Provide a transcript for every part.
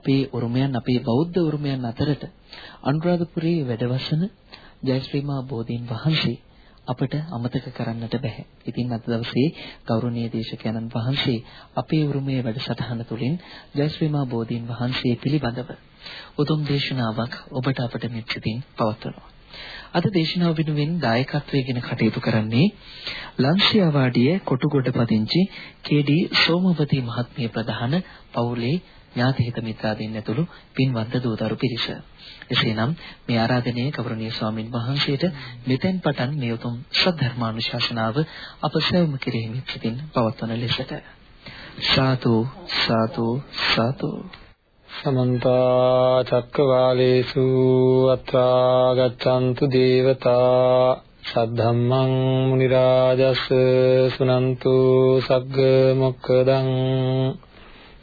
අපේ උරුමයන් අපේ බෞද්ධ උරුමයන් අතරට අනුරාධපුරයේ වැඩවසන ජයශ්‍රීමා බෝධීන් වහන්සේ අපට අමතක කරන්නට බෑ. ඉතින් අද දවසේ ගෞරවනීය දේශකයන්න් වහන්සේ අපේ උරුමයේ වැඩසටහන තුළින් ජයශ්‍රීමා බෝධීන් වහන්සේ පිළිබඳව උතුම් දේශනාවක් ඔබට අපට මෙච්චිතින් පවත්වනවා. අද දේශනාව වෙනුවෙන් දායකත්වයෙන් කටයුතු කරන්නේ ලංසියාවාඩිය කොටුගොඩ පදිංචි කේ.ඩී. සෝමවතී මහත්මිය ප්‍රධාන පවුලේ ඥාති හිත මිත්‍රාදීන් ඇතුළු පින්වන්ත දූතරු පිරිස. එසේනම් මේ ආරාධනය ගෞරවනීය ස්වාමින් වහන්සේට මෙතෙන් පටන් මේ උතුම් සද්ධර්මානුශාසනාව අප සැවොම කෙරෙහි සිටින් පවත්වන ලෙසට සාතු සාතු සාතු සමන්ත චක්කවාලේසු අත්‍රා ගච්ඡන්තු දේවතා සද්ධම්මං මුනි රාජස් සුනන්තු සග්ග මොක්කදං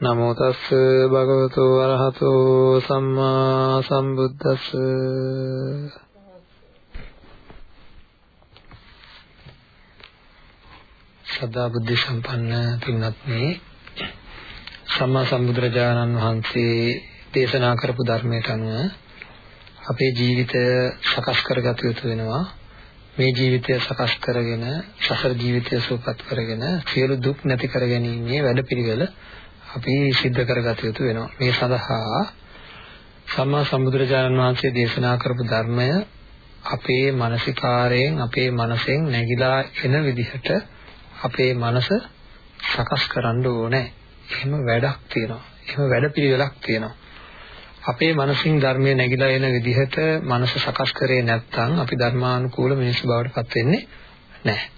නමෝ තස්ස භගවතු වරහතෝ සම්මා සම්බුද්දස්ස. සදා බුද්ධ සම්පන්න පින්වත්නි සම්මා සම්බුදුරජාණන් වහන්සේ දේශනා කරපු ධර්මයට අනුව අපේ ජීවිතය සකස් කරගත යුතු වෙනවා. මේ ජීවිතය සකස් කරගෙන සසර ජීවිතය සුවපත් කරගෙන සියලු දුක් නැති කරගැනීමේ වැඩපිළිවෙල අපි සිද්ධ කරගත යුතු වෙනවා. මේ සඳහා සම්මා සම්බුදුරජාණන් වහන්සේ දේශනා කරපු ධර්මය අපේ මානසිකාරයෙන් අපේ මනසෙන් නැగిලා එන විදිහට අපේ මනස සකස් කරන්න ඕනේ. එහෙම වැඩක් තියෙනවා. එහෙම වැඩපිළිවෙලක් තියෙනවා. අපේ මනසින් ධර්මයේ නැగిලා එන විදිහට මනස සකස් කරේ නැත්නම් අපි ධර්මානුකූල මිනිස් බවට පත් වෙන්නේ නැහැ.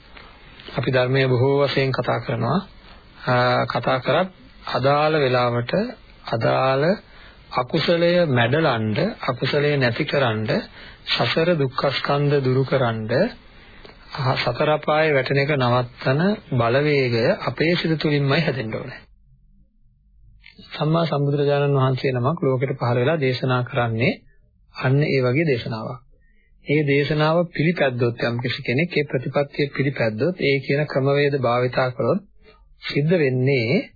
අපි ධර්මයේ බොහෝ වශයෙන් කතා කරනවා. කතා කරත් අදාළ වෙලාවට අදාළ අකුසලය මැඩලන්න අකුසලය නැතිකරන්න සසර දුක්ඛස්කන්ධ දුරුකරන්න සතර පායේ වැටෙන එක නවත්තන බලවේගය අපේ සිත තුළින්මයි හැදෙන්න ඕනේ. සම්මා සම්බුදුරජාණන් වහන්සේ නමක් ලෝකෙට පහළ වෙලා දේශනා කරන්නේ අන්න ඒ වගේ දේශනාවක්. ඒ දේශනාව පිළිපැද්දොත් යම් කෙනෙක් ඒ ප්‍රතිපත්තිය පිළිපැද්දොත් ඒ කියන ක්‍රමවේද භාවිතා කළොත් සිද්ධ වෙන්නේ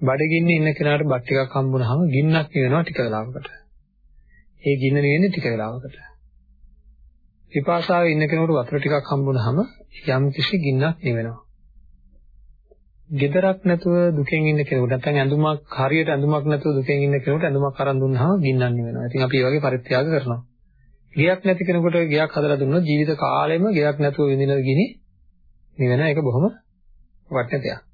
බඩගින්නේ ඉන්න කෙනාට බත් ටිකක් හම්බුනහම ගින්නක් නිවෙනවා ටික වෙලාවකට. ඒ ගින්න නිවෙන්නේ ටික වෙලාවකට. විපාසාවේ ඉන්න කෙනෙකුට වතුර ටිකක් හම්බුනහම යම් කිසි ගින්නක් නිවෙනවා. ගෙදරක් නැතුව දුකෙන් ඉන්න කෙනෙකුට නැත්නම් ඇඳුමක් හරියට ඇඳුමක් නැතුව දුකෙන් ඉන්න කෙනෙකුට ඇඳුමක් අරන් දුන්නාම ගින්නක් නිවෙනවා. ඉතින් අපි මේ වගේ පරිත්‍යාග කරනවා. ගියක් නැති කෙනෙකුට ගියක් හදලා දුන්නොත් ජීවිත කාලෙම ගියක් නැතුව විඳින ගිනි නිවෙන එක බොහොම වටින දෙයක්.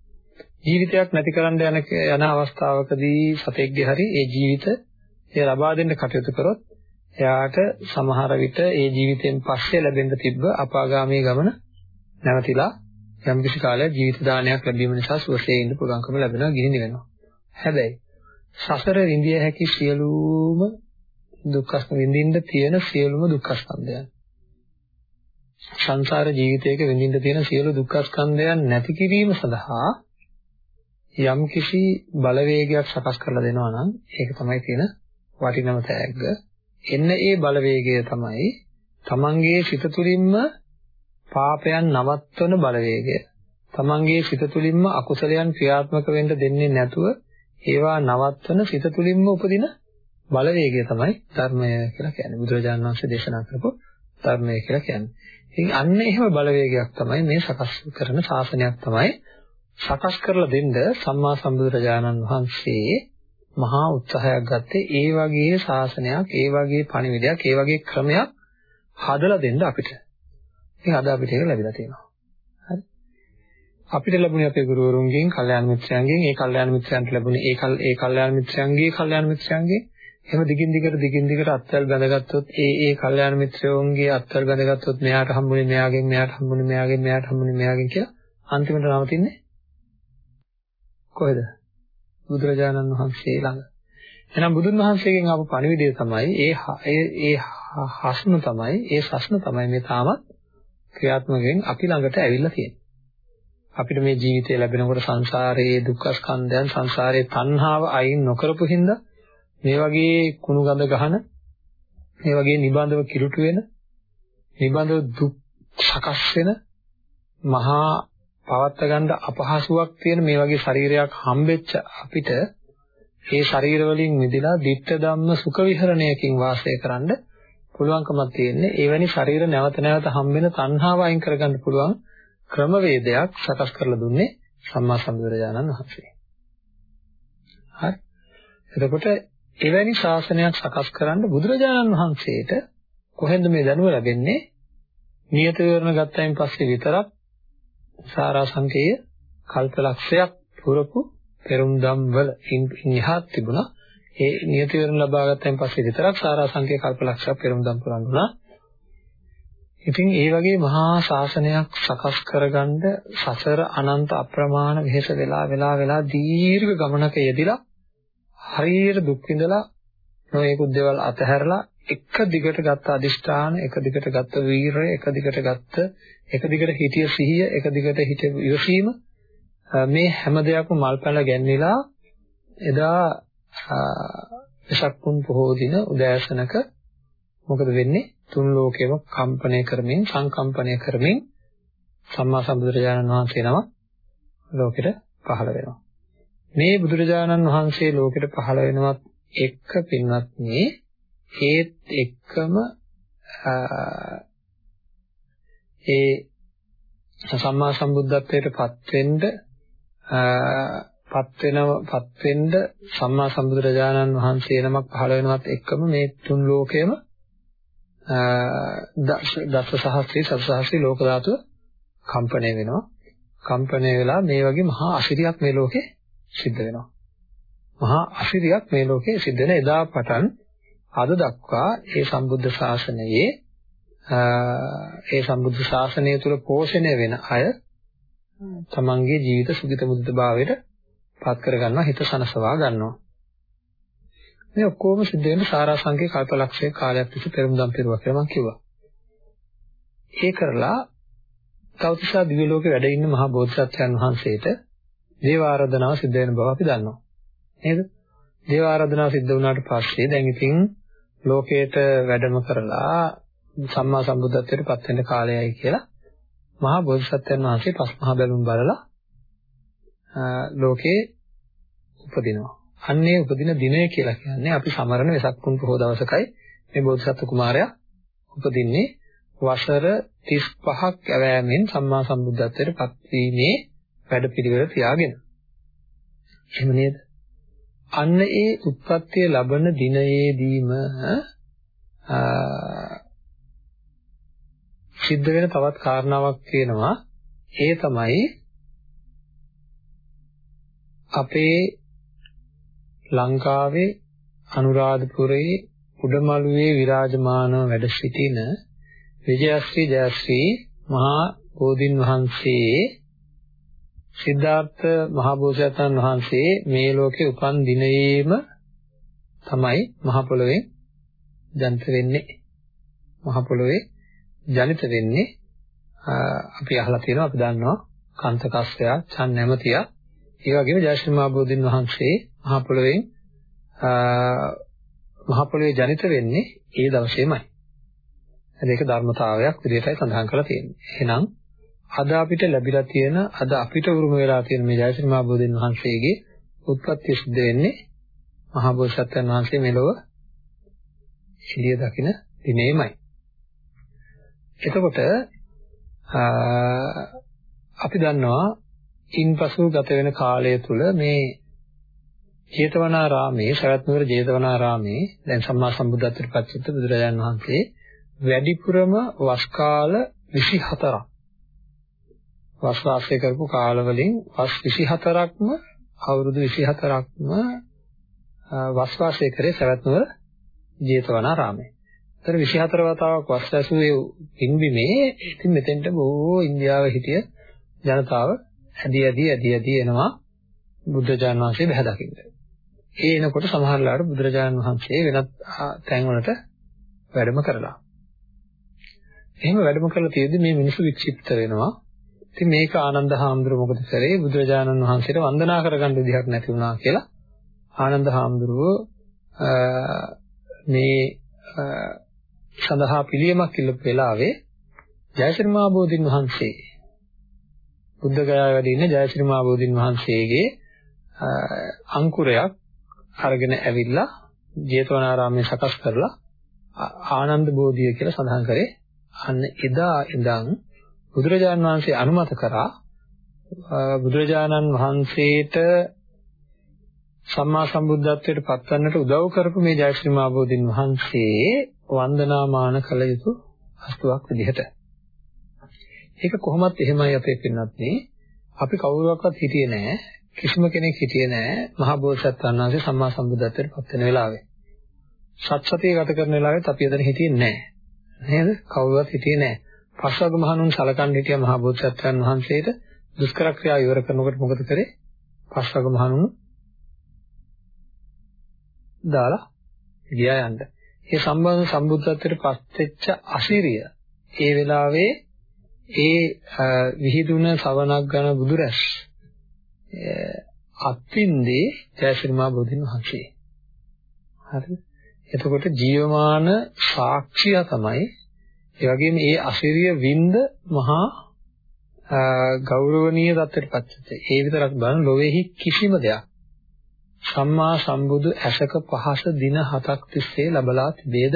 ජීවිතයක් නැති කරන්න යන යන අවස්ථාවකදී සතෙක්ගේ හරි ඒ ජීවිත එය ලබා දෙන්න කටයුතු කරොත් එයාට සමහර විට ඒ ජීවිතයෙන් පස්සේ ලැබෙන්න තිබ්බ අපාගාමී ගමන නැවතිලා යම් කිසි කාලයක් ජීවිත දානයක් ලැබීම නිසා සුවසේ ඉන්න පුළුවන්කම ලැබෙනවා ගිනි වෙනවා. හැබැයි සසර විඳිය හැකි සියලුම දුක්ඛ විඳින්න තියෙන සියලුම දුක්ඛ ස්කන්ධයන් සංසාර ජීවිතයක විඳින්න තියෙන සියලු දුක්ඛ ස්කන්ධයන් නැති කිරීම සඳහා යම් කිසි බලවේගයක් සකස් කරලා දෙනවා නම් ඒක තමයි තියෙන වටිනම තෑග්ග. එන්න ඒ බලවේගය තමයි තමන්ගේ සිත තුළින්ම පාපයන් නවත්වන බලවේගය. තමන්ගේ සිත තුළින්ම අකුසලයන් ක්‍රියාත්මක වෙන්න දෙන්නේ නැතුව ඒවා නවත්වන සිත තුළින්ම උපදින බලවේගය තමයි ධර්මය කියලා කියන්නේ. බුදුරජාණන් වහන්සේ දේශනා කරපු ධර්මය කියලා කියන්නේ. ඉතින් අන්න එහෙම බලවේගයක් තමයි මේ සකස් කරන ශාසනයක් තමයි සකස් කරලා දෙන්න සම්මා සම්බුදුරජාණන් වහන්සේ මහා උත්සාහයක් ගත්තේ ඒ වගේ ශාසනයක්, ඒ වගේ පණිවිඩයක්, ඒ වගේ ක්‍රමයක් හදලා දෙන්න අපිට. ඉතින් අද අපිට ඒක ලැබිලා තියෙනවා. හරි. අපිට ලැබුණේ අපේ ගුරුවරුන්ගෙන්, කල්යාණ මිත්‍රයන්ගෙන්, ඒ කල්යාණ මිත්‍රයන්ට ලැබුණේ ඒ කල් ඒ කල්යාණ මිත්‍රයන්ගේ කල්යාණ මිත්‍රයන්ගේ එහෙම දිගින් දිගට දිගින් දිගට අත්වල බැඳගත්තොත් ඒ ඒ කල්යාණ මිත්‍රයෝන්ගේ අත්වල බැඳගත්තොත් මෙයාට හම්බුනේ මෙයාගෙන් මෙයාට හම්බුනේ මෙයාගෙන් මෙයාට හම්බුනේ මෙයාගෙන් කියලා අන්තිමට නවතින්නේ කොහෙද? බුදුරජාණන් වහන්සේ ළඟ. එහෙනම් බුදුන් වහන්සේගෙන් ආපු පණිවිඩය තමයි ඒ ඒ ඒ හස්න තමයි ඒ සස්න තමයි මේ තාමත් ක්‍රියාත්මකයෙන් අපි ළඟට ඇවිල්ලා තියෙන්නේ. අපිට මේ ජීවිතය ලැබෙනකොට සංසාරයේ දුක්ඛ ස්කන්ධයන් සංසාරයේ තණ්හාව අයින් නොකරපු හින්දා මේ වගේ කුණු ගඳ ගහන මේ වගේ නිබඳව කිලුට වෙන නිබඳව දුක් සකස් වෙන මහා පවත්ත ගන්න අපහසුාවක් තියෙන මේ වගේ ශරීරයක් හම්බෙච්ච අපිට මේ ශරීර වලින් මිදලා ditta ධම්ම සුඛ විහරණයකින් වාසය කරන්න පුළුවන්කමක් තියෙන්නේ එවැනි ශරීර නැවත නැවත හම්බෙන තණ්හාව අයින් කරගන්න පුළුවන් ක්‍රමවේදයක් සකස් කරලා දුන්නේ සම්මා සම්බුදුරජාණන් වහන්සේ. හරි. එතකොට එවැනි ශාසනයක් සකස් කරන්න බුදුරජාණන් වහන්සේට කොහෙන්ද මේ දැනුම ලැබෙන්නේ? නියත විවරණ ගත්තයින් පස්සේ විතරක් සාරාංශකයේ කල්පලක්ෂයක් පුරපු පෙරුම්දම් වල ඉන්හාත් තිබුණා. ඒ නියත විවරණ ලබා ගත්තයින් පස්සේ විතරක් සාරාංශකයේ කල්පලක්ෂයක් පෙරුම්දම් පුරන්නුනා. ඉතින් ඒ වගේ මහා ශාසනයක් සකස් කරගන්න සසර අනන්ත අප්‍රමාණ වෙහෙස වෙලා වෙලා වෙලා දීර්ඝ ගමනක යෙදিলা හරියට දුක් විඳලා නොයෙකුත් දේවල් අතහැරලා එක දිගට ගත්ත අදිෂ්ඨාන එක දිගට ගත්ත වීරය එක දිගට ගත්ත එක දිගට හිතිය සිහිය එක දිගට හිතිය ඉවසීම මේ හැම දෙයක්ම මල්පැල ගැන්විලා එදා වෙසක් පුන් පොහෝ දින උදෑසනක මොකද වෙන්නේ තුන් ලෝකෙම කම්පණය කරමින් සංකම්පණය කරමින් සම්මා සම්බුදුරජාණන් වහන්සේ නම ලෝකෙට පහළ වෙනවා. මේ බුදුරජාණන් වහන්සේ ලෝකෙට පහළ වෙනවත් එක්ක පින්වත්නි ඒත් එක්කම ඒ සම්මා සම්බුද්ධත්වයට පත් වෙන්න පත් වෙනව පත් වෙන්න සම්මා සම්බුදුරජාණන් වහන්සේ නමක් පහළ වෙනවත් එක්කම මේ තුන් ලෝකෙම දස සහස්‍රී සත සහස්‍රී ලෝක ධාතුව කම්පණය වෙනවා. කම්පණය වෙලා මේ වගේ මහා අසිරියක් මේ ලෝකේ සිද්ධ වෙනවා. මහා අසිරියක් මේ ලෝකේ සිද්ධ වෙන එදා පටන් අද දක්වා ඒ සම්බුද්ධ ශාසනයේ ඒ සම්බුද්ධ ශාසනය තුල පෝෂණය වෙන අය තමන්ගේ ජීවිත සුගිත මුදිත භාවයට පත් කර ගන්නවා හිත සනසවා ගන්නවා. මේ ඔක්කොම සිද්ධ වෙන්නේ සාරාංශකේ කල්පලක්ෂයේ කාලයක් තිස්සේ පෙරමුදම් පෙරුවා කියලා මම කිව්වා. ඒ කරලා තවතිසා දිව්‍ය ලෝකේ වැඩ ඉන්න මහා බෝධිසත්වයන් වහන්සේට දේව ආරාධනාව සිද්ධ වෙන බව අපි දන්නවා. නේද? දේව ආරාධනාව සිද්ධ වුණාට පස්සේ දැන් ඉතින් ලෝකයට වැඩම කරලා සම්මා සම්බුද්ධත්වයට පත් වෙන්න කාලයයි කියලා මහා බෝධිසත්වයන් වහන්සේ පස් මහා බැලුම් බලලා ලෝකේ උපදිනවා. අන්නේ උපදින දිනය කියලා කියන්නේ අපි සමරන වෙසක් පුන් පොහොව දවසකයි මේ බෝධිසත්ව කුමාරයා උපදින්නේ වසර 35ක් ඇවෑමෙන් සම්මා සම්බුද්ධත්වයට පත්වීමේ වැඩපිළිවෙල තියාගෙන. එහෙම නේද? අන්න ඒ උත්පත්තිය ලබන දිනයේදීම සිද්ධ වෙන තවත් කාරණාවක් තියෙනවා. ඒ තමයි අපේ ලංකාවේ අනුරාධපුරයේ උඩමළුවේ විරාජමානව වැඩ සිටින විජයශ්‍රී ජයශ්‍රී මහා බෝධින් වහන්සේ සිද්ධාර්ථ මහා බෝසතාණන් වහන්සේ මේ ලෝකේ උපන් දිනයේම තමයි මහ පොළොවේ ජනිත වෙන්නේ මහ පොළොවේ ජනිත වෙන්නේ අපි අහලා තියෙනවා අපි දන්නවා කාන්තකස්සය චන් නැමතිය ඒ වගේම ජයශ්‍රී මහා බෝධින් වහන්සේ මහ පොළොවෙන් මහ පොළොවේ ජනිත වෙන්නේ ඒ දවසේමයි. ඒක ධර්මතාවයක් විදිහටයි සඳහන් කරලා තියෙන්නේ. එහෙනම් අද අපිට ලැබිලා තියෙන අද අපිට උරුම වෙලා තියෙන මේ ජයශ්‍රී මහ බෝධින් වහන්සේගේ උත්පත්ති සිද්ධ වෙන්නේ මහා බෝසත්යන් වහන්සේ මෙලොව එළිය දකින දිනේමයි. එතකොට අපි දන්නවා ඉන්පසු ගත වෙන කාලය තුල මේ ජේතවනාරාමේ සරත් නුවර ජේතවනාරාමේ දැන් සම්මා සම්බුද්ධත්වයට පත්වෙච්ච බුදුරජාණන් වහන්සේ වැඩිපුරම වස් කාල 24ක් වස් වාසය කරපු කාලවලින් වස් 24ක්ම අවුරුදු 24ක්ම වස් වාසය කරේ සරත් නුවර ජේතවනාරාමේ. ඒතර 24 වතාවක් වස් ඇසුවේ පින්බිමේ ඉතින් මෙතෙන්ට බොහෝ ඉන්දියාවේ හිටිය ජනතාව ඇදී ඇදී ඇදී ඇදී එනවා බුද්ධජාන විශ්වසේ බහැ දකින්න. ඒ එනකොට සමහර ලාට බුදුරජාණන් වහන්සේ වෙනත් තැන්වලට වැඩම කරලා. එහෙම වැඩම කරලා තියෙද්දි මේ මිනිස්සු වික්ෂිප්ත වෙනවා. ඉතින් මේක ආනන්ද හාමුදුරුව මොකද කරේ? බුදුරජාණන් වහන්සේට වන්දනා කරගන්න විදිහක් නැති වුණා කියලා ආනන්ද හාමුදුරුව මේ සඳහා පිළියමක් ඉල්ලපු වෙලාවේ ජයශ්‍රී මහ බෝධින් වහන්සේ බුද්ධ ගයාවේ වැඩ ඉන්න ජයශ්‍රී මහ බෝධින් වහන්සේගේ අංකුරයක් අරගෙන ඇවිල්ලා ජේතවනාරාමයේ සකස් කරලා ආනන්ද බෝධිය කියලා සඳහන් කරේ. අන්න එදා ඉඳන් බුදුරජාණන් වහන්සේ අනුමත කරා බුදුරජාණන් වහන්සේට සම්මා සම්බුද්ධත්වයට පත්වන්නට උදව් කරපු මේ ජයශ්‍රී මහ බෝධින් වහන්සේ වන්දනාමාන කළ යුතු වස්තුවක් විදිහට. ඒක කොහොමත් එහෙමයි අපේ පින්නත්නි අපි කවුරුවක්වත් හිටියේ නැහැ. කිසිම කෙනෙක් හිටියේ නැහැ. මහා බෝසත්ණන් වහන්සේ සම්මා සම්බුද්ධත්වයට පත් වෙන වෙලාවේ. සත්සතිය ගත කරන වෙලාවෙත් අපි එතන හිටියේ නැහැ. නේද? කවුරුවත් හිටියේ නැහැ. පස්වග මහණුන් සලකන් හිටිය මහා බෝසත්ණන් වහන්සේට දුෂ්කර ක්‍රියා ඉවර කරනකොට මොකද කරේ? පස්වග මහණුන් දාලා ගියා යන්න. ඒ සම්බන්ධ සම්බුද්ධත්වයට පත්වෙච්ච අසිරිය ඒ වෙලාවේ ඒ විහිදුන සවනක් ගන බුදුරැස් අත්ින්දී ජයශ්‍රීමා බෝධින් වහන්සේ. හරිද? එතකොට ජීවමාන සාක්ෂිය තමයි ඒ වගේම ඒ අසිරිය වින්ද මහා ගෞරවනීය தත්ත්වයට පත්වෙච්ච. ඒ විතරක් බලන ලෝකෙහි කිසිම දෙයක් සම්මා සම්බුදු ඇසක පහස දින 7ක් තිස්සේ ලැබලා තිබේද?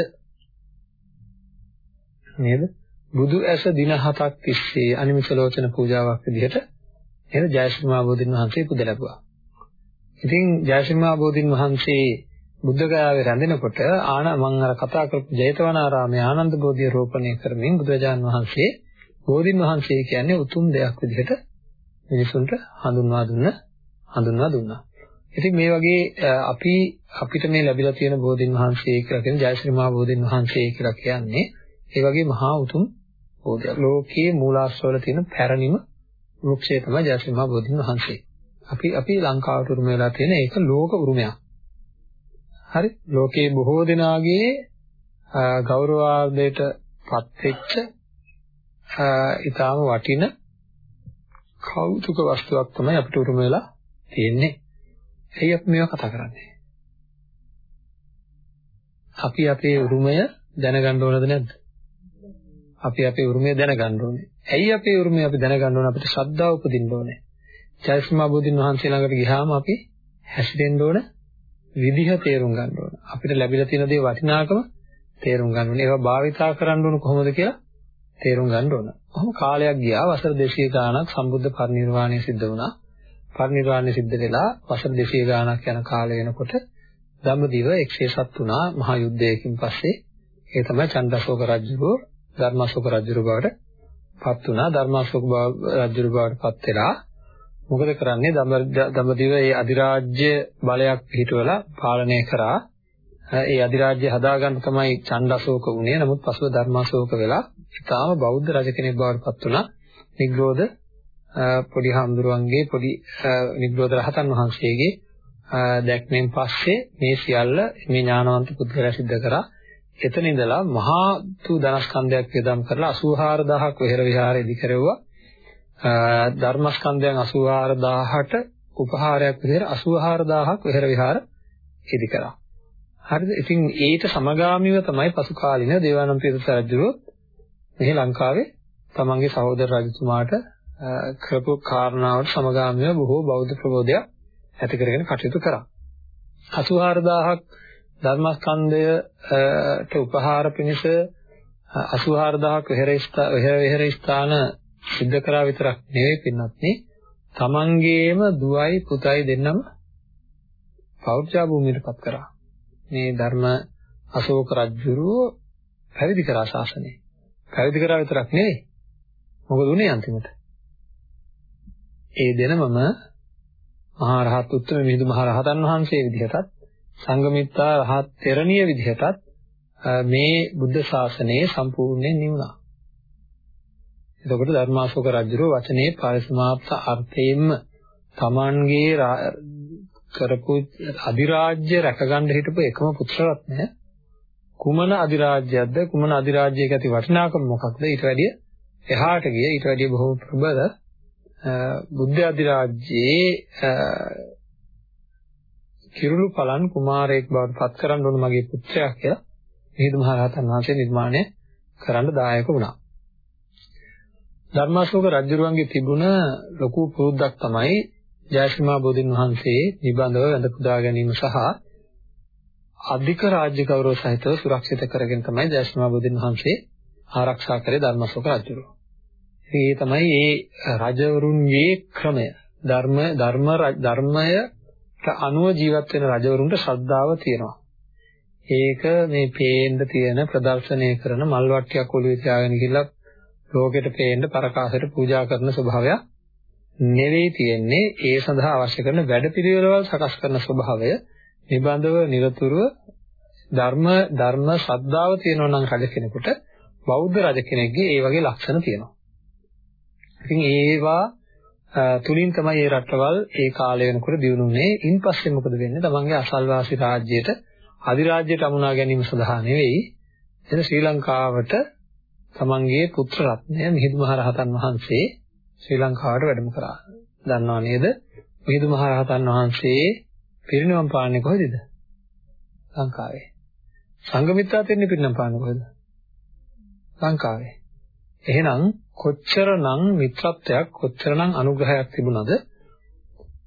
නේද? බුදු ඇස දින 7ක් තිස්සේ අනිමිසලෝචන පූජාවක් විදිහට නේද ජයශ්‍රීමා බෝධින් වහන්සේ පුද ලැබුවා. ඉතින් ජයශ්‍රීමා බෝධින් වහන්සේ බුද්ධ ගයාවේ රැඳෙනකොට ආන මම අර කතා කරපු ජේතවනාරාමයේ ආනන්ද බෝධිය රෝපණය කරමින් බුදුරජාන් වහන්සේ බෝධින් වහන්සේ කියන්නේ උතුම් දෙයක් විදිහට මිනිසුන්ට හඳුන්වා දුන්න හඳුන්වා දුන්නා. ඉතින් මේ වගේ අපි අපිට මේ ලැබිලා තියෙන බෝධින් වහන්සේ කියලා කියන ජයශ්‍රී මහා බෝධින් වහන්සේ කියලා කියන්නේ ඒ වගේ මහා උතුම් බෝධියක්. ලෝකයේ මූලාශ්‍රවල තියෙන පැරණිම වෘක්ෂය තමයි ජයශ්‍රී මහා බෝධින් වහන්සේ. අපි අපි ලංකාවට උරුම වෙලා තියෙන ඒක ලෝක උරුමයක්. හරි? ලෝකයේ බොහෝ දෙනාගේ ගෞරවාර්ධයට පත්වෙච්ච ඊටාම වටින කෞතුක වස්තුවක් තමයි අපිට උරුම වෙලා තියෙන්නේ. ඇයි අපි මේවා කතා කරන්නේ? අපි අපේ උරුමය දැනගන්න ඕනද නැද්ද? අපි අපේ උරුමය දැනගන්න ඕනේ. ඇයි අපේ උරුමය අපි දැනගන්න ඕනේ? අපිට ශ්‍රද්ධාව උපදින්න ඕනේ. චෛත්‍යමා බුදුන් වහන්සේ ළඟට ගියාම අපි හැසිරෙන්න ඕන විදිහ තේරුම් ගන්න ඕන. අපිට ලැබිලා තියෙන දේ වටිනාකම තේරුම් ගන්න ඕනේ. ඒවා භාවිතා කරන්න ඕන කොහොමද කියලා තේරුම් ගන්න ඕන. කොහොම කාලයක් ගියා වසර 200 ගාණක් සම්බුද්ධ පරිනිර්වාණය සිද්ධ වුණා. පරිනිර්වාණය සිද්ධ වෙලා වසර 200 ගාණක් යන කාලය වෙනකොට ධම්මදිව එක්සේසත් වුණා මහා යුද්ධයකින් පස්සේ ඒ තමයි චන්දශෝක රජුගේ ධර්මාශෝක රජු බවට පත් වුණා. ධර්මාශෝක රජු බවට පත් වෙලා මොකද කරන්නේ? ධම්මදිව ඒ අධිරාජ්‍ය බලයක් පිහිටවලා පාලනය කරා. ඒ අධිරාජ්‍ය හදාගන්න තමයි චන්දශෝක වුණේ. නමුත් පසුව ධර්මාශෝක වෙලා ඉතාම බෞද්ධ රජ කෙනෙක් බවට පත් වුණා. නිග්‍රෝධ පොඩි හාමුදුරුවන්ගේ පොඩි නිබ්‍රෝධ රහතන් වහන්සේගේ දැක්මෙන් පස්සේ මේ සියල්ල මේ ඥානවන්ත පුද්ගලයා සිද්ධ කරා. එතන ඉඳලා මහා තු ධනස්කන්ධයක් වේදම් කරලා 84000ක් වෙහෙර විහාරය ඉදි කරෙව්වා. ධර්මස්කන්ධයන් 84000ට උපහාරයක් විදිහට 84000ක් වෙහෙර විහාර ඉදි කරා. හරිද? ඉතින් ඊට සමගාමීව තමයි පසු කාලින දේවානම්පියත රජුව මෙහි ලංකාවේ තමන්ගේ සහෝදර රජතුමාට කරපු කාරණාවට සමගාමීව බොහෝ බෞද්ධ ප්‍රබෝධයක් ඇති කරගෙන කටයුතු කරා. 84000ක් ධර්මස්කන්ධයට උපහාර පිණිස 84000ක් විහෙර ස්ථාන සිද්ධ කරා විතරක් නෙවෙයි පින්වත්නි තමන්ගේම දුවයි පුතයි දෙන්නම පෞර්ජා භූමියටපත් කරා. මේ ධර්ම අශෝක රජුරුව පැවිදි කරා ශාසනය. පැවිදි කරා විතරක් නෙවෙයි. මොකද උනේ අන්තිමට? ඒ දෙනමම මහා රහත් උත්තම මිහිඳු මහ රහතන් වහන්සේ විදිහටත් සංගමිත්තා රහත් තෙරණිය විදිහටත් මේ බුද්ධ ශාසනය සම්පූර්ණයෙන් නිවුණා. එතකොට ධර්මාශෝක රජුගේ වචනේ පරිසමාප්ත අර්ථයෙන්ම Tamanගේ කරපු අධිරාජ්‍ය රැකගන්න හිටපු එකම පුත්‍රරත්නය කුමන අධිරාජ්‍යයක්ද කුමන අධිරාජ්‍යයක ඇති වටිනාකම මොකක්ද ඊට වැඩිය එහාට ගිය ඊට වැඩිය බොහෝ ප්‍රබල බුද්ධ අධිරාජ්‍යයේ කිරුළු පලන් කුමාරයෙක් බවට පත් කරන්න ඕන මගේ පුත්‍රයා කියලා මිහිඳු මහ රහතන් වහන්සේ නිර්මාණය කරන්න දායක වුණා. ධර්මාශෝක රජුරුවන්ගේ තිබුණ ලොකු පුරුද්දක් තමයි ජයශ්‍රීමා බෝධින් වහන්සේ නිබඳව වැඳ පුදා ගැනීම සහ අධික රාජ්‍ය ගෞරව සහිතව සුරක්ෂිත කරගෙන තමයි ජයශ්‍රීමා බෝධින් වහන්සේ ආරක්ෂා කරේ ධර්මාශෝක රජුරුව. ඉතින් ඒ තමයි ඒ රජවරුන්ගේ ක්‍රමය. ධර්ම ධර්ම ධර්මයට අනුව ජීවත් වෙන රජවරුන්ට ශ්‍රද්ධාව තියෙනවා. ඒක මේ පේන්න තියෙන ප්‍රදර්ශනය කරන මල් වට්ටියක් ඔළුවේ තියාගෙන ගිහිල්ලා ලෝකෙට පේන්න පරකාසයට පූජා කරන ස්වභාවය නෙවෙයි තියෙන්නේ ඒ සඳහා අවශ්‍ය කරන වැඩපිළිවෙළවල් සකස් කරන ස්වභාවය නිබඳව নিরතුරුව ධර්ම ධර්ම ශ්‍රද්ධාව තියෙනවා නම් රජ කෙනෙකුට බෞද්ධ රජ කෙනෙක්ගේ ඒ වගේ ලක්ෂණ තියෙනවා. ඉතින් ඒවා තුලින් තමයි මේ රටවල් ඒ කාලය වෙනකොට දිනුනේ. ඉන්පස්සේ මොකද වෙන්නේ? තමන්ගේ අසල්වාසී රාජ්‍යයට අධිරාජ්‍යයට අමුණා ගැනීම සඳහා නෙවෙයි එතන ශ්‍රී ලංකාවට තමන්ගේ පුත්‍ර රත්නය මිහිඳු මහ රහතන් වහන්සේ ශ්‍රී ලංකාවට වැඩම කරා. දන්නව නේද? මිහිඳු මහ රහතන් වහන්සේ පිරිනිවන් පාන්නේ කොහෙද? ලංකාවේ. සංඝමිත්‍රා තෙන්නේ පිරිනිවන් පාන්නේ කොහෙද? ලංකාවේ. එහෙනම් කොච්චරනම් මිත්‍රත්වයක් කොච්චරනම් අනුග්‍රහයක් තිබුණද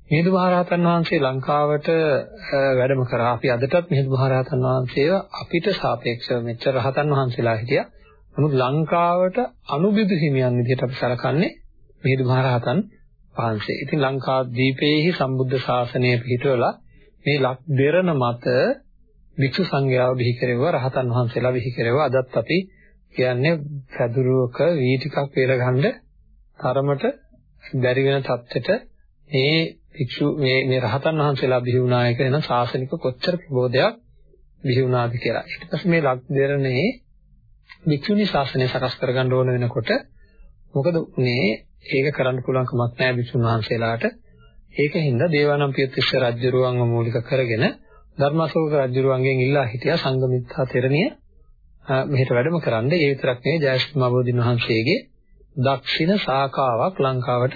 මිහිඳු මහරහතන් වහන්සේ ලංකාවට වැඩම කරා. අපි අදටත් මිහිඳු මහරහතන් වහන්සේව අපිට සාපේක්ෂව මෙච්චර රහතන් වහන්සේලා හිටියා. නමුත් ලංකාවට අනුබිදු හිමියන් විදිහට අපි සලකන්නේ මිහිඳු මහරහතන් වහන්සේ. ඉතින් ලංකාදීපයේහි සම්බුද්ධ ශාසනය පිහිටවලා මේ ලක් දෙරණ මත වික්ෂු සංඝයාව බිහි කෙරෙව්වා රහතන් වහන්සේලා බිහි කෙරෙව්වා. අදත් අපි කියන්නේ පැදුරුවක වී ටිකක් පෙරගන්න තරමට බැරි වෙන තත්ත්වෙට මේ භික්ෂු මේ මේ රහතන් වහන්සේලා බිහි වුණාය කියන ශාසනික කොච්චර ප්‍රබෝධයක් බිහි වුණාද කියලා. ඊට පස්සේ මේ ලක්දෙරණේ භික්ෂුනි ශාසනය සකස් කරගන්න ඕන වෙනකොට මොකද උනේ ඒක කරන්න පුළුවන් කමක් නැහැ භික්ෂුන් වහන්සේලාට. ඒකින්ද දේවානම්පිය තිස්ස රජුරුවන්ව මූලික කරගෙන ධර්මාශෝක රජුරුවන්ගෙන් ඉල්ලා හිටියා සංගමිත්තා තෙරණිය මෙහෙට වැඩම කරන්න. ඒ විතරක් නෙවෙයි ජයශ්‍රී මහබෝධින් වහන්සේගේ දක්ෂිණ ශාඛාවක් ලංකාවට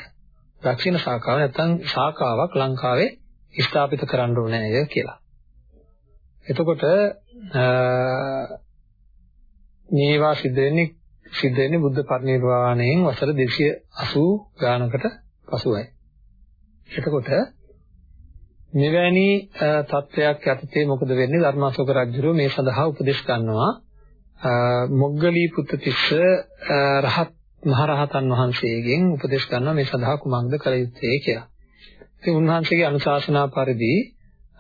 දක්ෂිණ ශාඛාව නැත්නම් ශාඛාවක් ලංකාවේ ස්ථාපිත කරන්න ඕනේ කියලා. එතකොට මේවා සිද්ධ වෙන්නේ සිද්ධ වෙන්නේ බුද්ධ පරිනිර්වාණයෙන් වසර 280 ගානකට පසුවයි. එතකොට මෙවැනි තත්වයක් යටතේ මොකද වෙන්නේ ධර්මාශෝක රජුරෝ මේ සඳහා උපදෙස් ගන්නවා මොග්ගලී පුත්තිස්ස රහත් මහරහතන් වහන්සේගෙන් උපදෙස් ගන්නවා මේ සඳහා කුමක්ද කළ යුත්තේ කියලා. ඉතින් උන්වහන්සේගේ අනුශාසනා පරිදි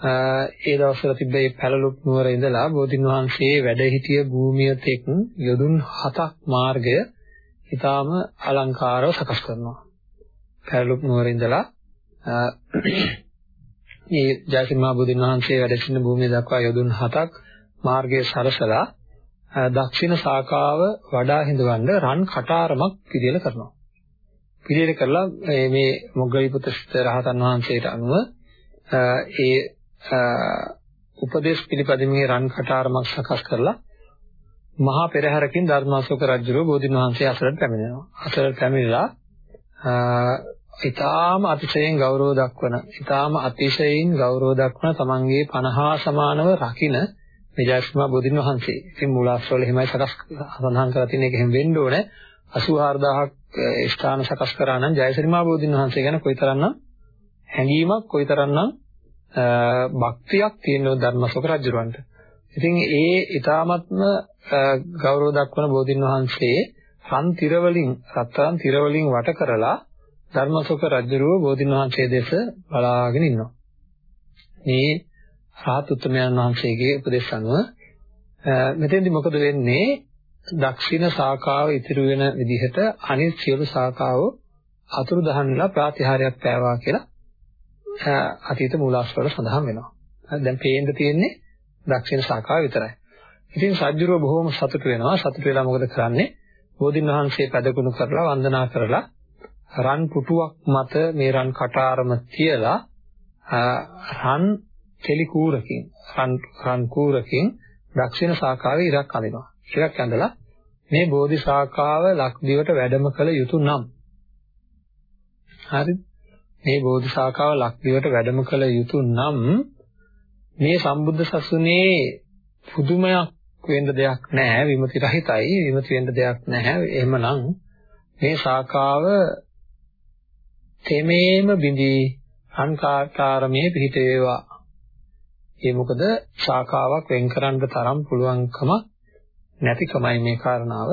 ඒ දවස්වල තිබ්බ මේ පැලලුප් නුවර ඉඳලා බෝධින් වහන්සේ වැඩ සිටිය භූමිය තෙක් යොදුන් 7ක් මාර්ගය ඊටාම අලංකාරව සකස් කරනවා. පැලලුප් නුවර ඉඳලා මේ ජයසිංහ බෝධින් වහන්සේ වැඩ සිටින භූමිය දක්වා යොදුන් 7ක් මාර්ගයේ සරසලා දක්ෂිණ ශාඛාව වඩා හිඳවන්න රන් කටාරමක් පිළියෙල කරනවා. පිළියෙල කරලා මේ මොග්ගලීපුත්‍ර රහතන් වහන්සේට අනුව ඒ උපදේශ පිළිපදීමේ රන් කටාරමක් සකස් කරලා මහා පෙරහැරකින් ධර්මාශෝක රජුගේ බෝධින් වහන්සේ අසලට පැමිණෙනවා. අසලට පැමිණලා ඊටාම අතිශයින් ගෞරව දක්වන, ඊටාම අතිශයින් ගෞරව දක්වන තමන්ගේ 50 සමානව රකින්න විජයශ්‍රී බෝධින් වහන්සේ. ඉතින් මූලාශ්‍රවල එහෙමයි සකස් සඳහන් කරලා තියෙන එක එහෙම වෙන්න ඕනේ. 84000ක් ස්ථාන සකස් කරා නම් ජයශ්‍රී මා බෝධින් වහන්සේ ගැන කොයිතරම්නම් හැඟීමක් කොයිතරම්නම් භක්තියක් තියෙනවද ධර්මසෝක රජුරවන්ට. ඉතින් ඒ ඊ타මත්ම ගෞරව දක්වන බෝධින් වහන්සේ රන් tira වලින් රත්තරන් tira වලින් වට කරලා ධර්මසෝක රජුරුව බෝධින් වහන්සේ දෙස බලාගෙන ඉන්නවා. මේ රාහත් උත්තමයන් වහන්සේගේ උපදේශ අනුව මෙතෙන්දි මොකද වෙන්නේ දක්ෂිණ ශාඛාව ඉතිරි වෙන විදිහට අනිත් සියලු ශාඛාව අතුරු දහන්ලා ප්‍රාතිහාරයක් පෑවා කියලා අතීත මූලාශ්‍රවල සඳහන් වෙනවා. දැන් පේන්න තියෙන්නේ දක්ෂිණ ශාඛාව විතරයි. ඉතින් සජ්ජුරුව බොහොම සතුටු වෙනවා. සතුටු වෙලා මොකද කරන්නේ? බෝධින් වහන්සේ පැදකුණු කරලා වන්දනා කරලා රන් පුටුවක් මත මේ රන් කටාරම තියලා රන් තෙලි කූරකින් රන් රන් කූරකින් දක්ෂින ශාඛාවේ ඉරක් අඳිනවා. ඉරක් ඇඳලා මේ බෝධි ශාඛාව ලක්දිවට වැඩම කළ යුතු නම් හරිද? මේ බෝධි ශාඛාව ලක්දිවට වැඩම කළ යුතු නම් මේ සම්බුද්ධ සසුනේ පුදුමයක් වෙන්න දෙයක් නැහැ විමුති රහිතයි විමුති වෙන්න දෙයක් නැහැ එහෙමනම් මේ ශාඛාව තෙමේම බිඳී අන්කාකාරමේ පිහිට වේවා ඒ මොකද ශාඛාවක් වෙන් කරන්න තරම් පුළුවන්කම නැතිකමයි මේ කාරණාව.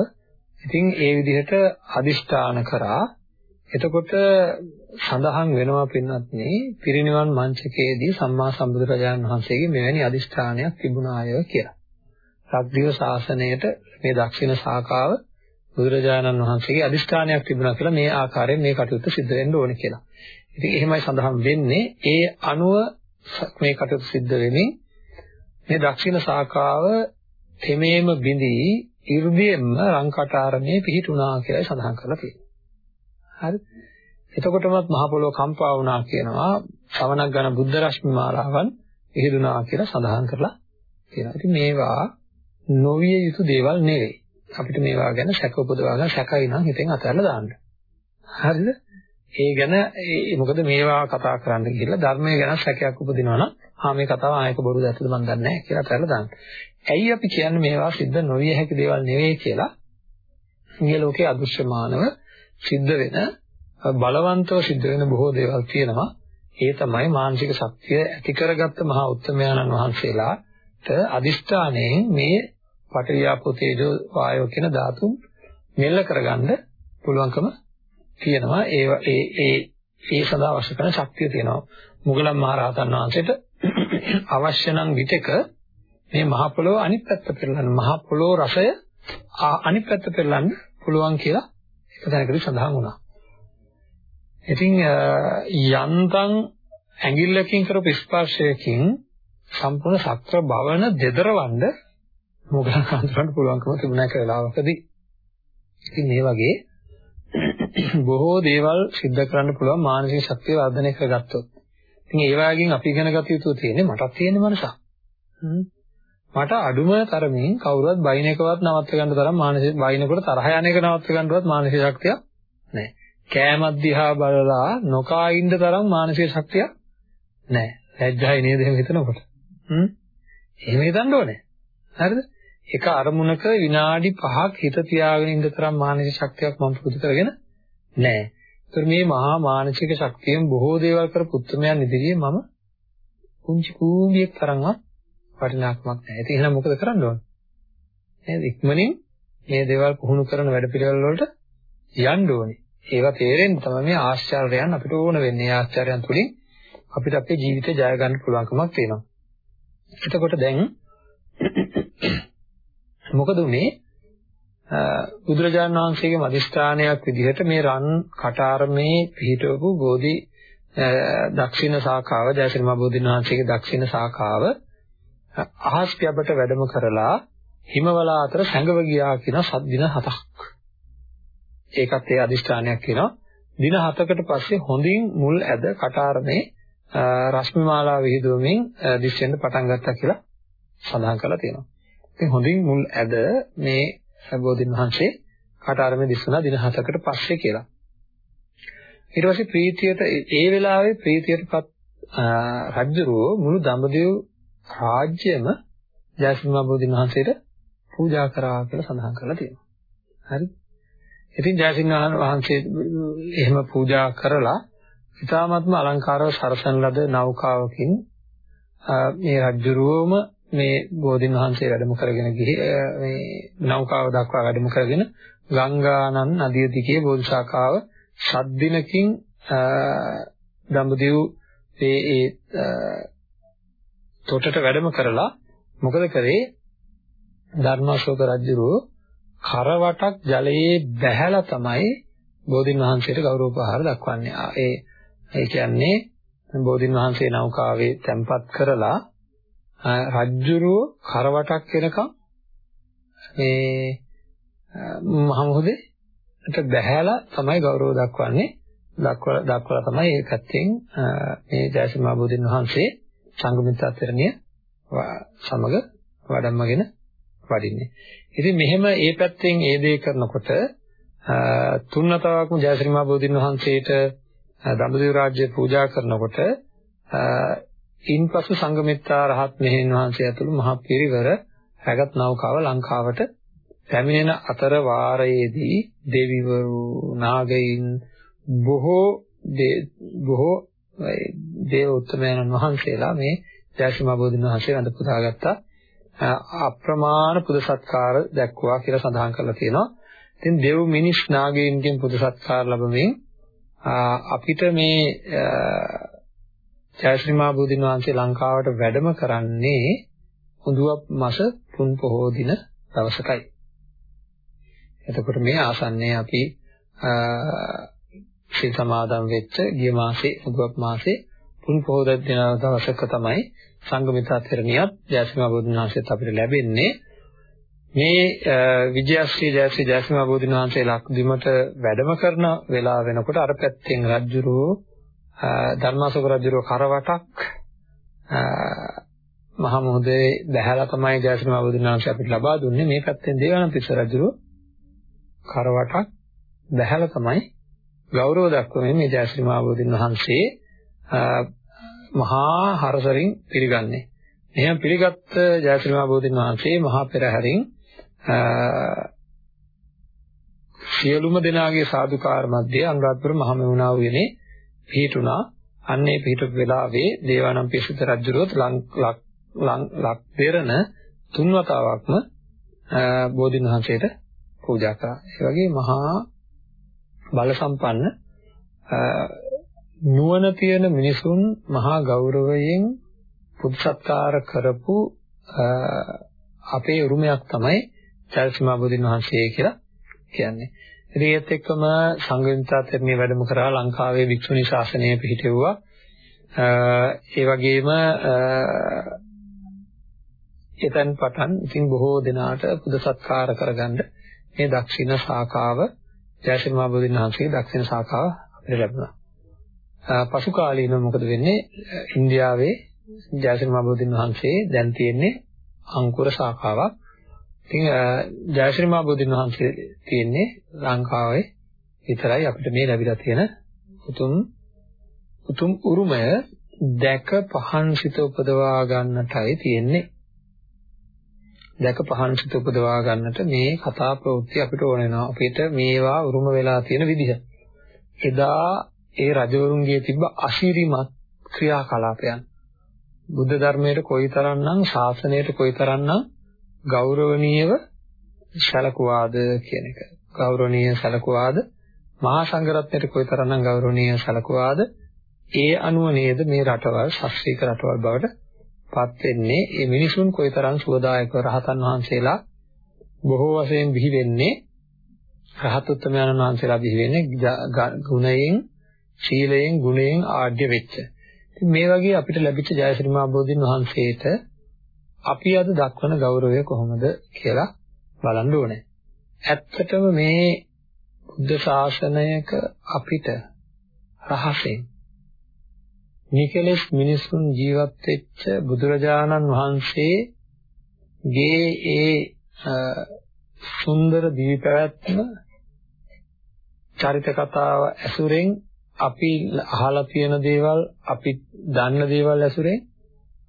ඉතින් ඒ විදිහට අදිෂ්ඨාන කරා එතකොට සඳහන් වෙනවා පින්නත් නේ පිරිනිවන් මංචකයේදී සම්මා සම්බුදුරජාණන් වහන්සේගේ මෙවැනි අදිෂ්ඨානයක් තිබුණාය කියලා. රක්දිව ශාසනයට මේ දක්ෂිණ ශාඛාව බුදුරජාණන් වහන්සේගේ අදිෂ්ඨානයක් තිබුණා කියලා මේ ආකාරයෙන් මේ කටයුත්ත සිද්ධ වෙන්න ඕනේ කියලා. ඉතින් එහෙමයි සඳහන් වෙන්නේ ඒ අනුව මේ කටයුතු සිද්ධ වෙමින් මේ දක්ෂිණ ශාඛාව තෙමේම බිඳී 이르දියෙන්ම රංකටාරණේ පිහිටුණා කියලා සඳහන් කරලා තියෙනවා. හරි. එතකොටමත් මහ පොළොව කම්පා වුණා කියනවා ශ්‍රවණක් ගන්න බුද්ධ රශ්මි මාලාවන් පිහිදුනා කියලා සඳහන් කරලා තියෙනවා. ඉතින් මේවා නොවිය යුතු දේවල් නෙවෙයි. අපිට මේවා ගැන සැක උපදවා ගන්න සැකයි නම් හිතෙන් අතහැරලා දාන්න. හරිද? ඒ ගැන මොකද මේවා කතා කරන්න ගිහිල්ලා ධර්මයේ ගැන සැකයක් උපදිනවා නම් ආ මේ කතාව ආයක බොරුද ඇත්තද මන් දන්නේ නැහැ කියලා කරලා දාන්න. ඇයි අපි කියන්නේ මේවා සිද්ධ නොවිය හැකි දේවල් නෙවෙයි කියලා? මේ ලෝකේ අදෘශ්‍යමානව සිද්ධ වෙන බලවන්තව සිද්ධ වෙන බොහෝ දේවල් තියෙනවා. ඒ තමයි මානසික ශක්තිය ඇති කරගත්ත මහා උත්තමයන්න් වහන්සේලාට අදිෂ්ඨානයෙන් මේ පටිවිආපෝ තේජෝ වායෝ කියන ධාතුන් මෙල්ල කරගන්න පුළුවන්කම තියෙනවා ඒ ඒ ඒ ඒ සඳහා අවශ්‍ය කරන ශක්තිය තියෙනවා මුගලන් මහරහතන් වහන්සේට අවශ්‍ය නම් විතක මේ මහ පොළොව අනිත් පැත්ත පෙරලන්න මහ පොළොව රසය අනිත් පැත්ත පෙරලන්න පුළුවන් කියලා එක තැනකදී සඳහන් වුණා. ඉතින් යන්තම් ඇඟිල්ලකින් කරපු ස්පර්ශයකින් සම්පූර්ණ සත්‍ර භවන දෙදරවන්න මුගලන් කාන්තරන්ට පුළුවන්කම තිබුණා කියලා වෙලාවකදී. ඉතින් මේ වගේ බොහෝ දේවල් සිද්ධ කරන්න පුළුවන් මානසික ශක්තිය වර්ධනය කරගත්තොත්. ඉතින් ඒ වගේම අපි ඉගෙන ගත යුතු තියෙන්නේ මටත් තියෙන මනසක්. මට අඩුම තරමින් කවුරුවත් බයින එකවත් නවත්ත ගන්න තරම් මානසික බයිනකොට තරහ යන එක නවත්ත ගන්නවත් මානසික ශක්තියක් නැහැ. කෑමක් දිහා බලලා නොකා ඉන්න තරම් මානසික ශක්තියක් නැහැ. ලැජ්ජායි නේද එහෙම හිතනකොට. හ්ම්. එහෙම හිතන්න ඕනේ. හරිද? එක අරමුණක විනාඩි 5ක් හිත තියාගෙන ඉන්න තරම් මානසික ශක්තියක් මම පුරුදු කරගෙන නැහැ. ඒතර මේ මහා මානසික ශක්තියෙන් බොහෝ දේවල් කර පුත්‍රමයන් ඉදිරියේ මම කුංචි කූඹියක් තරම්වත් වටිනාකමක් නැහැ. ඉතින් එහෙනම් මොකද කරන්න ඕන? නේද? ඉක්මනින් මේ දේවල් පුහුණු කරන වැඩපිළිවෙල වලට යන්න ඕනේ. ඒවා තේරෙන්න තමයි මේ ආශ්චර්යයන් අපිට ඕන වෙන්නේ. ආශ්චර්යයන් තුලින් අපිට අපේ ජීවිතේ ජය ගන්න පුළුවන්කමක් තියෙනවා. එතකොට දැන් මොකද උනේ බුදුරජාණන් වහන්සේගේ මදිස්ත්‍රාණයක් විදිහට මේ රන් කටාරමේ පිහිටවපු බෝධි දක්ෂිණ ශාඛාව ජයශ්‍රී බෝධින් වහන්සේගේ දක්ෂිණ ශාඛාව අහස් පියබට වැඩම කරලා හිමවලා අතර සැඟව ගියා කියන සද්දින හතක්. ඒකත් ඒ අදිෂ්ඨානයක් කියනවා. දින හතකට පස්සේ හොඳින් මුල් ඇද කටාරමේ රශ්මි මාලා විහිදුවමින් දිස්සෙන්න පටන් ගත්තා කියලා සඳහන් කරලා තියෙනවා. ඉතින් හොඳින් මුල් ඇද මේ සබෝධින් වහන්සේ කටාරමේ දිස්සුණා දින 7කට පස්සේ කියලා. ඊට පස්සේ ප්‍රීතියට ඒ වෙලාවේ ප්‍රීතියටපත් රජුරෝ මුළු දඹදිව රාජ්‍යම ජයසිංහ බෝධින් වහන්සේට පූජා කරා කියලා සඳහන් කරලා තියෙනවා. හරි? ඉතින් ජයසිංහ වහන්සේ එහෙම පූජා කරලා ඉතාමත්ම අලංකාරව සරසන ලද නෞකාවකින් මේ රජුරුවම මේ බෝධින් වහන්සේ වැඩම කරගෙන ගිහි මේ නෞකාව දක්වා වැඩම කරගෙන ගංගානන් නදිය දිගේ බෝධිසාකාව සද්දිනකින් දඹදිව් ඒ ඒ තොටට වැඩම කරලා මොකද කරේ ධර්මාශෝක රජුරෝ කරවටක් ජලයේ බැහැලා තමයි බෝධින් වහන්සේට ගෞරවපහාර දක්වන්නේ. ඒ ඒ කියන්නේ බෝධින් වහන්සේ නෞකාවේ තැම්පත් කරලා රජ්ජුරුව කරවටක් වෙනකම් මේ මහමුහුදේට බැහැලා තමයි ගෞරව දක්වන්නේ දක්වලා දක්වලා තමයි ඒ පැත්තෙන් මේ ජයසිංහ බෝධින් වහන්සේ සංගමිත්‍රාතරණිය සමග වඩම්මගෙන වඩින්නේ. ඉතින් මෙහෙම ඒ පැත්තෙන් ඒ දේ කරනකොට තුන්වතාවක්ම ජයශ්‍රී මහ බෝධින් වහන්සේට දඹදිව රාජ්‍ය පූජා කරනකොට ඉන්පසු සංඝමිත්තා රහත් මෙහෙන් වහන්සේ ඇතුළු මහා පිරිවර රැගත් නෞකාව ලංකාවට පැමිණෙන අතර වාරයේදී දෙවිවරු නාගයින් බොහෝ බොහෝ දේව උත්තමයන්න් වහන්සේලා මේ ජයශ්‍රී බෝධින් වහන්සේ වැඳ පුදාගත්තා අප්‍රමාණ පුද සත්කාර දැක්වුවා කියලා සඳහන් කරලා තියෙනවා. ඉතින් දෙව් මිනිස් නාගයින්ගෙන් පුද සත්කාර ලැබෙමින් අපිට මේ ජයශ්‍රී බෝධින් වහන්සේ ලංකාවට වැඩම කරන්නේ උඳුවප් මාස තුන් පොහෝ දින දවසකයි. එතකොට මේ ආසන්නයේ අපි සිල් සමාදන් වෙච්ච ගිය මාසේ උග්ගප් මාසේ පුන් පොහොර දින දවසක තමයි සංගමිතා තෙරණියත් ජයසිමා බුදුන් වහන්සේත් අපිට ලැබෙන්නේ මේ විජයශ්‍රී ජයශ්‍රී ජයසිමා බුදුන් වහන්සේ ලක්දිමට වැඩම කරන වෙලාව වෙනකොට අර පැත්තෙන් රජුරෝ ධර්මාශෝක රජුරෝ කරවටක් මහා මොහොතේ බහැලා තමයි ජයසිමා බුදුන් වහන්සේ අපිට ලබා දුන්නේ මේ පැත්තෙන් දේවානන්ද රජුරෝ කරවටක් බහැලා තමයි ගෞරව දක්වමින් මේ ජයශ්‍රී මහබෝධින් වහන්සේ මහා හරසරින් පිළිගන්නේ. එහෙම පිළිගත් ජයශ්‍රී මහබෝධින් වහන්සේ මහා පෙරහැරින් සියලුම දෙනාගේ සාදුකාර මැද්දේ අනුරාධපුර මහමෙවුනා වූනේ පිහිටුණා. අන්නේ පිහිටපු වෙලාවේ දේවානම් පිසිත රජුරුවත් ලක් ලක් දෙරණ තුන් වතාවක්ම බෝධින් වහන්සේට පූජා කළා. ඒ වගේ මහා බල සම්පන්න නුවණ තියෙන මිනිසුන් මහා ගෞරවයෙන් පුත්සත්කාර කරපු අපේ උරුමයක් තමයි චෛත්‍යමා බුදුන් වහන්සේ කියලා කියන්නේ. ඉතින් ඒත් එක්කම සංඝවිතාතරණිය වැඩම කරා ලංකාවේ වික්ෂුණී ශාසනය පිහිටෙව්වා. ඒ වගේම එතෙන් පටන් ඉතින් බොහෝ දෙනාට පුද සත්කාර කරගන්න මේ දක්ෂිණ ශාඛාව ජයශ්‍රී මහ බෝධින් වහන්සේගේ දක්ෂිණ ශාඛාව අපිට ලැබුණා. පසු කාලීනව මොකද වෙන්නේ? ඉන්දියාවේ ජයශ්‍රී මහ බෝධින් වහන්සේ දැන් තියෙන්නේ අංකුර ශාඛාවක්. ඉතින් ජයශ්‍රී මහ බෝධින් වහන්සේ තියෙන්නේ ලංකාවේ විතරයි අපිට මේ ලැබිලා තියෙන උතුම් උතුම් උරුමය දැක පහන් සිත උපදවා ගන්නටයි තියෙන්නේ. දැක පහන් සිත උපදවා ගන්නට මේ කතා ප්‍රවෘත්ති අපිට ඕන වෙනවා. අපිට මේවා උරුම වෙලා තියෙන විදිහ. එදා ඒ රජවරුන්ගේ තිබ්බ අශීරිමත් ක්‍රියාකලාපයන් බුද්ධ ධර්මයට කොයිතරම්නම් ශාසනයට කොයිතරම්නම් ගෞරවණීයව සැලකුවාද කියන එක. ගෞරවණීය සැලකුවාද මහා සංඝරත්නයට කොයිතරම්නම් ගෞරවණීය සැලකුවාද ඒ අනුව නේද මේ රටවල් ශාස්ත්‍රීය රටවල් බවට පත් වෙන්නේ මේ මිනිසුන් කොයිතරම් සුවදායකව රහතන් වහන්සේලා බොහෝ වශයෙන් බිහි වෙන්නේ රහත් උත්තමයන් වහන්සේලා බිහි වෙන්නේ ගුණයෙන් ශීලයෙන් ගුණයෙන් ආඩ්‍ය වෙච්ච. ඉතින් මේ වගේ අපිට ලැබිච්ච ජයශ්‍රී මහ බෝධින් වහන්සේට අපි අද දක්වන ගෞරවය කොහොමද කියලා බලන්න ඕනේ. ඇත්තටම මේ බුද්ධ ශාසනයක අපිට රහසෙන් නිකලස් මිනිසුන් ජීවත් වෙච්ච බුදුරජාණන් වහන්සේගේ ඒ සුන්දර දිවි පැවැත්ම චරිත කතාව ඇසුරෙන් අපි අහලා තියෙන දේවල් අපි දන්න දේවල් ඇසුරෙන්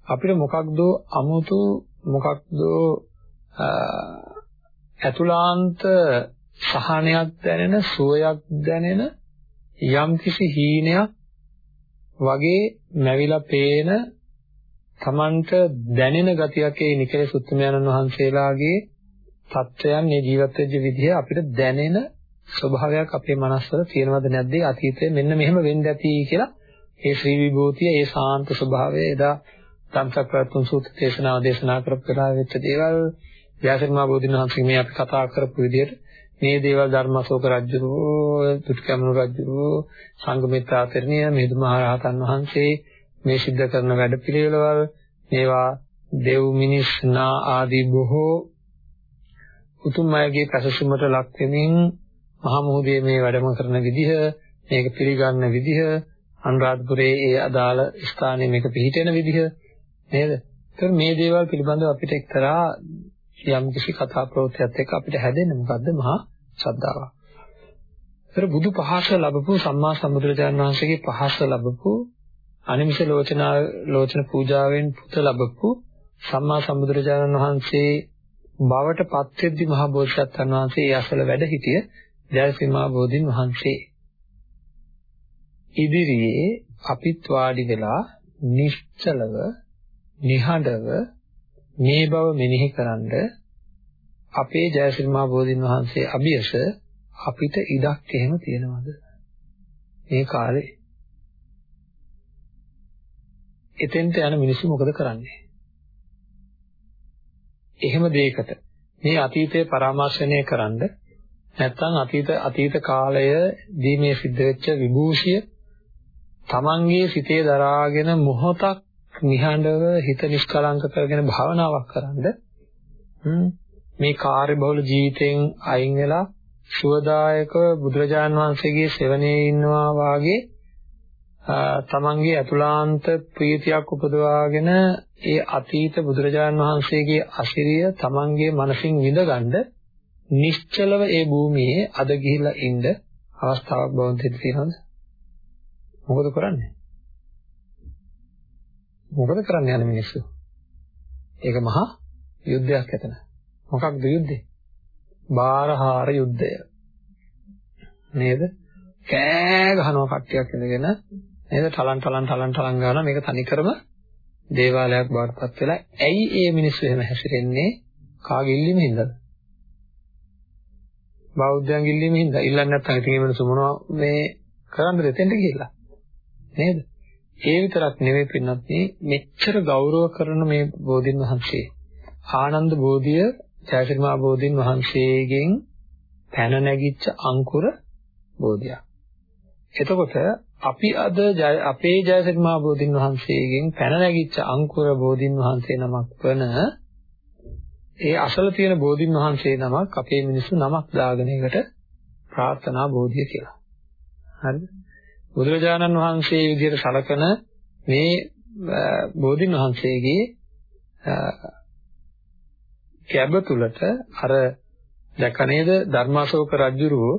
අපිට මොකක්ද අමුතු මොකක්ද අතුලාන්ත සහනයක් දැනෙන සුවයක් දැනෙන යම්කිසි හීනයක් වගේ නැවිලා පේන Tamanට දැනෙන ගතියක් ඒ නිකලේ සුත්තමයන්න් වහන්සේලාගේ தත්වයන් මේ ජීවත් වෙච්ච විදිහ අපිට දැනෙන ස්වභාවයක් අපේ මනස්වල තියෙනවද නැද්ද? අතීතයේ මෙන්න මෙහෙම වෙන්න ඇති කියලා ඒ ශ්‍රී විභූතිය ඒ සාන්ත ස්වභාවය එදා සංසක්‍රතුන් සූත්‍ර දේශනාව දේශනා කරපු වෙලාවෙ වෙච්ච දේවල් ව්‍යාසර්මා බෝධින් වහන්සේ මේ අපි කතා කරපු විදිහට මේ දේවල් ධර්මසෝක රජුරෝ තුත්කමනු රජුරෝ සංඝමිත්‍රා තෙරණිය මිහිඳු මහ රහතන් වහන්සේ මේ සිද්ධ කරන වැඩපිළිවෙළවල් මේවා දෙව් මිනිස් නා ආදී බොහෝ උතුම් අයගේ පැසසුමට ලක් වෙමින් මහා මොහොතේ මේ වැඩම කරන විදිහ මේක පිළිගන්න විදිහ අනුරාධපුරයේ ඒ අදාළ ස්ථානයේ මේක පිහිටෙන විදිහ නේද ඒතර මේ දේවල් පිළිබඳව අපිට එක්තරා යම් කිසි කතා ප්‍රවෘත්තියත් එක්ක අපිට හැදෙන්නේ මොකද්ද? මහා ශ්‍රද්ධාවක්. ඒතර බුදු පහස ලැබපු සම්මා සම්බුදුරජාණන් වහන්සේගේ පහස ලැබපු අනිමිෂ ලෝචනා ලෝචන පූජාවෙන් පුත ලැබපු සම්මා සම්බුදුරජාණන් වහන්සේ බවට පත් වෙද්දි මහා බෝසත්ණන් වහන්සේ ඒ අසල වැඩ සිටිය ජයසීමා බෝධින් වහන්සේ ඉදිරියේ අපිත් වාඩි වෙලා නිශ්චලව නිහඬව මේ බව මෙනෙහි කරන්ඩ අපේ ජයසීමා බෝධින් වහන්සේ අභියස අපිට ඉඩක් එහෙම තියනවද? මේ කාලේ එතෙන්ට යන මිනිස්සු මොකද කරන්නේ? එහෙම දෙයකට මේ අතීතය පරාමර්ශණය කරන්ඩ නැත්නම් අතීත අතීත කාලයේදී මේ සිද්ධ වෙච්ච විභූෂිය තමන්ගේ සිතේ දරාගෙන මොහොතක් නිහඬව හිත නිෂ්කලංක කරගෙන භාවනාවක් කරන්ඩ මේ කාර්යබහුල ජීවිතෙන් අයින් වෙලා සුවදායකව බුදුරජාන් වහන්සේගේ සෙවණේ ඉන්නවා වාගේ තමන්ගේ අතුලාන්ත ප්‍රීතියක් උපදවාගෙන ඒ අතීත බුදුරජාන් වහන්සේගේ අසිරිය තමන්ගේ මනසින් විඳගන්න නිශ්චලව ඒ භූමියේ අද ගිහිල්ලා ඉන්න අවස්ථාවක් බවුන් දෙන්න තියෙනවද? මොකද කරන්නේ? මොකද කරන්න යන මිනිස්සු? ඒක මහා යුද්ධයක් ඇතන. මොකක්ද යුද්ධේ? බාරහාර යුද්ධය. නේද? කෑ ගහනවා කට්ටියක් ඉඳගෙන නේද? ටලන් ටලන් ටලන් ටලන් ගාන මේක තනිකරම දේවාලයක් බවට පත් වෙලා ඇයි ඒ මිනිස්සු එහෙම හැසිරෙන්නේ? කාගේ ඉල්ලීම හින්දාද? බෞද්ධයන් ඉල්ලීම හින්දා ඉල්ලන්නේ නැත්නම් ඉතින් මේ මිනිස්සු මොනවා මේ කරන්නද දෙතෙන්ට ගිහිල්ලා නේද? ඒ විතරක් නෙවෙයි පින්නත් මෙච්චර ගෞරව කරන මේ බෝධින් වහන්සේ ආනන්ද බෝධිය ජයශ්‍රීමා බෝධින් වහන්සේගෙන් පැන නැගිච්ච අංකුර බෝධියක්. එතකොට අපි අද අපේ ජයසිරි මහ බෝධින් වහන්සේගෙන් පැන නැගිච්ච අංකුර බෝධින් වහන්සේ නමක් වන ඒ අසල තියෙන බෝධින් වහන්සේ නමක් අපේ මිනිස්සු නමක් දාගෙන ඒකට ප්‍රාර්ථනා බෝධිය කියලා. හරිද? බුදුරජාණන් වහන්සේ විදිහට සලකන මේ බෝධින් වහන්සේගේ කැබ තුලට අර දැක නේද ධර්මාශෝක රජුරෝ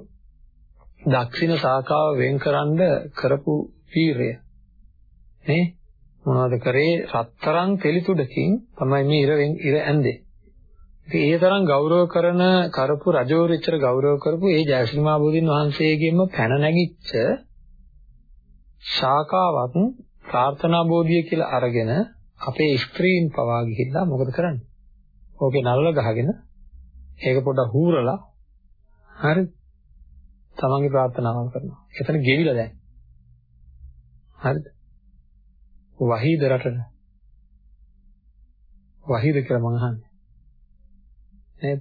දක්ෂින ශාඛාව වෙන්කරන්න කරපු වීරය. නේ? මොනවද කරේ? රත්තරන් තෙලිතුඩකින් තමයි මේ ඉර ඉර ඇඳේ. ඉතින් ඒ තරම් ගෞරව කරන කරපු රජෝරිච්චර ගෞරව කරපු ඒ ජයශ්‍රීමා බෝධින් වහන්සේගෙන්ම පැන නැගිච්ච ශාඛාවක් ප්‍රාර්ථනා බෝධිය කියලා අරගෙන අපේ ස්ත්‍රීන් පවා ගිහිල්ලා මොකද කරන්නේ? ඕකේ නල්ල ගහගෙන ඒක පොඩ්ඩක් හූරලා හරිද? තමන්ගේ ප්‍රාර්ථනාවල් කරනවා. එතන ගෙවිලා දැන්. හරිද? වහීද රටට. වහීද කියලා මං අහන්නේ. නේද?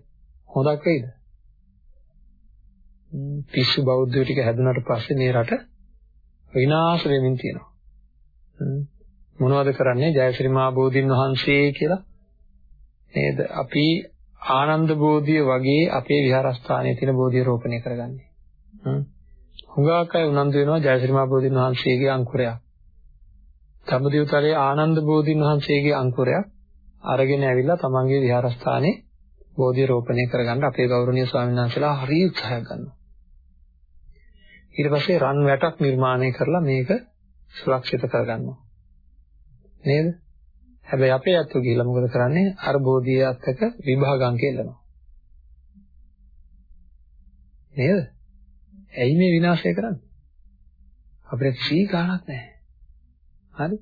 හොදක් වෙයිද? පිස්සු බෞද්ධයෝ ටික හැදුනට පස්සේ මේ රට විනාශ වෙමින් තියෙනවා. මොනවද කරන්නේ? ජයශ්‍රී මහා බෝධින් වහන්සේ කියලා නේද? අපි ආනන්ද බෝධිය වගේ අපේ විහාරස්ථානයේ තියෙන බෝධිය රෝපණය කරගන්නේ. හුඟක් අය උනන්දු වෙනවා ජයශ්‍රී මහ බෝධින් වහන්සේගේ අංකුරයක්. ධම්මදිවතලයේ ආනන්ද බෝධින් වහන්සේගේ අංකුරයක් අරගෙන ඇවිල්ලා තමන්ගේ විහාරස්ථානයේ බෝධිය රෝපණය කරගන්න අපේ ගෞරවනීය ස්වාමීන් වහන්සේලා හරි උත්සාහයක් ගන්නවා. ඊට පස්සේ රන් වැටක් නිර්මාණය කරලා මේක සුරක්ෂිත කරගන්නවා. නේද? හැබැයි අපේ අත්තු ගිහිල්ලා මොකද කරන්නේ? අර බෝධිය අත්ක විභාගංක එල්ලනවා. නේද? ඇයි මේ විනාශය කරන්නේ? අපිට සී ගාණක් නැහැ. හරි?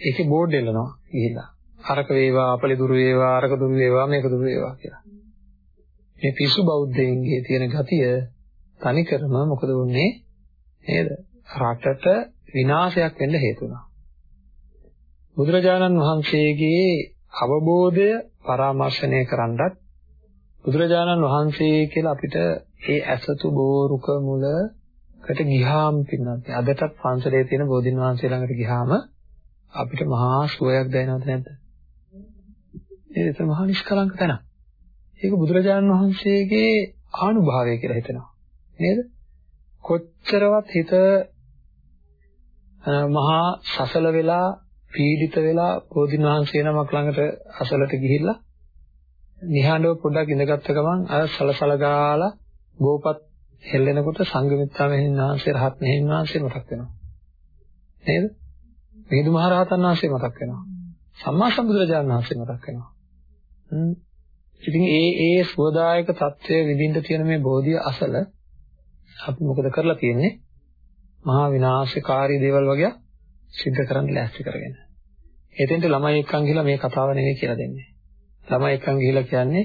ඒකේ බෝඩ් එල්ලනවා ගිහිල්ලා. අරක වේවා, අපලි දුරු වේවා, අරක දුරු වේවා, මේක දුරු වේවා කියලා. මේ පිස්සු බෞද්ධයන්ගේ තියෙන ගතිය තනිකරම මොකද වුනේ? නේද? රටට විනාශයක් වෙන්න හේතු වුණා. බුදුරජාණන් වහන්සේගේ අවබෝධය පරාමර්ශණය කරන්නත් බුදුරජාණන් වහන්සේ කියලා අපිට ඒ ඇසතු බෝරුක මුලකට ගියාම පින්නත් අදටත් පන්සලේ තියෙන බෝධින් වහන්සේ ළඟට ගියාම අපිට මහා සුවයක් දැනෙනවද නැද්ද? ඒක මහා නිෂ්කලංක තැන. ඒක බුදුරජාණන් වහන්සේගේ ආනුභාවය කියලා හිතනවා. නේද? කොච්චරවත් හිත මහා සසල වෙලා පීඩිත වෙලා බෝධින් වහන්සේ නමක් ළඟට අසලට ගිහිල්ලා නිහඬව පොඩ්ඩක් ඉඳගත්ත ගමන් අර සලසල ගාලා ගෝපත් හෙල්ලෙනකොට සංඝමිත්තා මෙහෙණින් වහන්සේ රහත් මෙහෙණින් වහන්සේ මතක් වෙනවා. නේද? මිහිඳු මහ රහතන් වහන්සේ මතක් වෙනවා. සම්මා සම්බුදුරජාණන් වහන්සේ මතක් වෙනවා. හ්ම්. ඉතින් ඒ ඒ සුවදායක తත්වය විඳින්න තියෙන මේ බෝධිය අසල අපි මොකද කරලා තියෙන්නේ? මහා විනාශකාරී දේවල් වගේ සිද්ධ කරන්න ලෑස්ති කරගෙන. එතෙන්ට ළමයි එක්කන් ගිහලා මේ කතාව නෙවෙයි කියලා දෙන්නේ. ළමයි එක්කන් ගිහලා කියන්නේ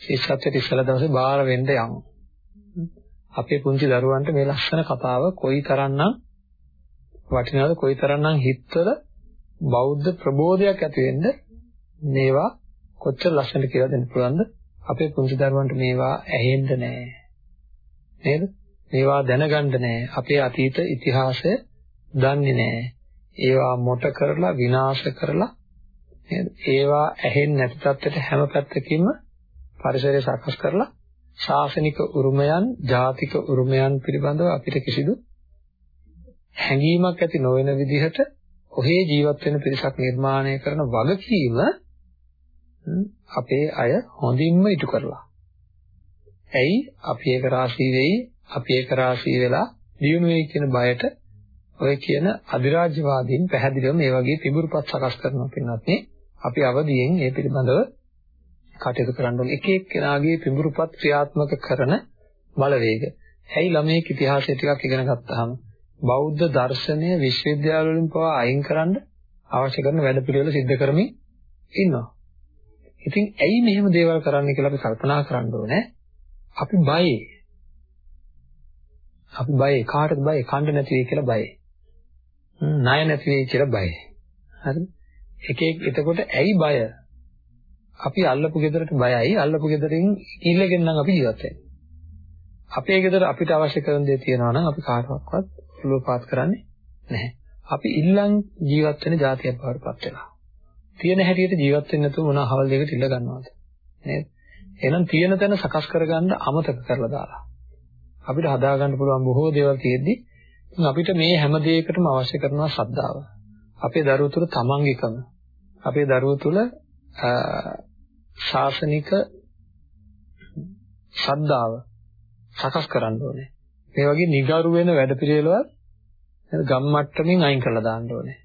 ශිෂ්‍යත්වයට ඉස්සලා දවසේ බාර වෙන්න යමු. අපේ පුංචි දරුවන්ට මේ ලස්සන කතාව කොයි තරම්නම් වටිනවද කොයි තරම්නම් හිතවල බෞද්ධ ප්‍රබෝධයක් ඇති වෙන්න මේවා කොච්චර ලස්සනට කියලා දෙන්න පුළුවන්ද අපේ පුංචි දරුවන්ට මේවා ඇහෙන්න නැහැ නේද? මේවා දැනගන්න නැහැ අපේ අතීත ඉතිහාසය දන්නේ නැහැ ඒවා මොට කරලා විනාශ කරලා නේද? ඒවා ඇහෙන්නේ නැති තත්ත්වයට හැම පැත්තකින්ම පරිසරය සකස් කරලා ශාසනික උරුමයන් ජාතික උරුමයන් පිළිබඳව අපිට කිසිදු හැඟීමක් ඇති නොවන විදිහට ඔහේ ජීවත් වෙන පිරිසක් නිර්මාණය කරන වගකීම අපේ අය හොඳින්ම ඉටු කරලා. ඇයි අපි ඒක රාශී වෙයි අපි ඒක රාශී වෙලා දියුණු වෙයි කියන බයට ඔය කියන අධිරාජ්‍යවාදීන් පැහැදිලිව මේ වගේ පිඹුරුපත් සකස් කරනවා පින්නත් අපි අවදියෙන් මේ පිළිබඳව කටයුතු කරන්න ඕනේ. එක එක්කෙනාගේ පිඹුරුපත් ක්‍රියාත්මක කරන බලවේග. ඇයි ළමයේ ඉතිහාසය ටිකක් ඉගෙන ගත්තාම බෞද්ධ දර්ශනය විශ්වවිද්‍යාල වලින් පවා අයින් කරන්න අවශ්‍ය කරන වැඩපිළිවෙල සිද්ධ කරමින් ඉන්නවා. ඉතින් ඇයි මෙහෙම දේවල් කරන්න කියලා අපි කල්පනා කරන්න ඕනේ. අපි බයයි. අපි බයයි කාටද බයයි? කණ්ඩ නැති වෙයි කියලා බයයි. ණය නැති වෙයි කියලා බයයි. හරිද? එක එක එතකොට ඇයි බය? අපි අල්ලපු ගෙදරට බයයි. අල්ලපු ගෙදරින් ඉල්ලගෙන නම් අපි ජීවත් වෙන්නේ. අපේ ගෙදර අපිට අවශ්‍ය කරන දේ තියෙනවා නම් අපි කාටවත් ඔළුව පාත් කරන්නේ නැහැ. අපි ඉල්ලන් ජීවත් වෙන જાතියක් බවට පත් වෙනවා. තියෙන හැටියට ජීවත් වෙන්න නැතුව මොන අහවල් දෙයකට ඉල්ල ගන්නවද? නේද? එහෙනම් තියෙන තැන සකස් කරගන්න අමතක කරලා දාලා. අපිට හදාගන්න පුළුවන් බොහෝ දේවල් තියෙද්දි අපිට මේ හැම දෙයකටම අවශ්‍ය කරනවා ශ්‍රද්ධාව. අපේ දරුවෝ තුළ තමන්ගේකම. අපේ දරුවෝ තුළ ශාසනික ශ්‍රද්ධාව සකස් කරන්න ඕනේ. මේ වගේ නිගරු වෙන වැඩපිළිවෙළවල් ගම්මට්ටමින් අයින් කරලා දාන්න ඕනේ.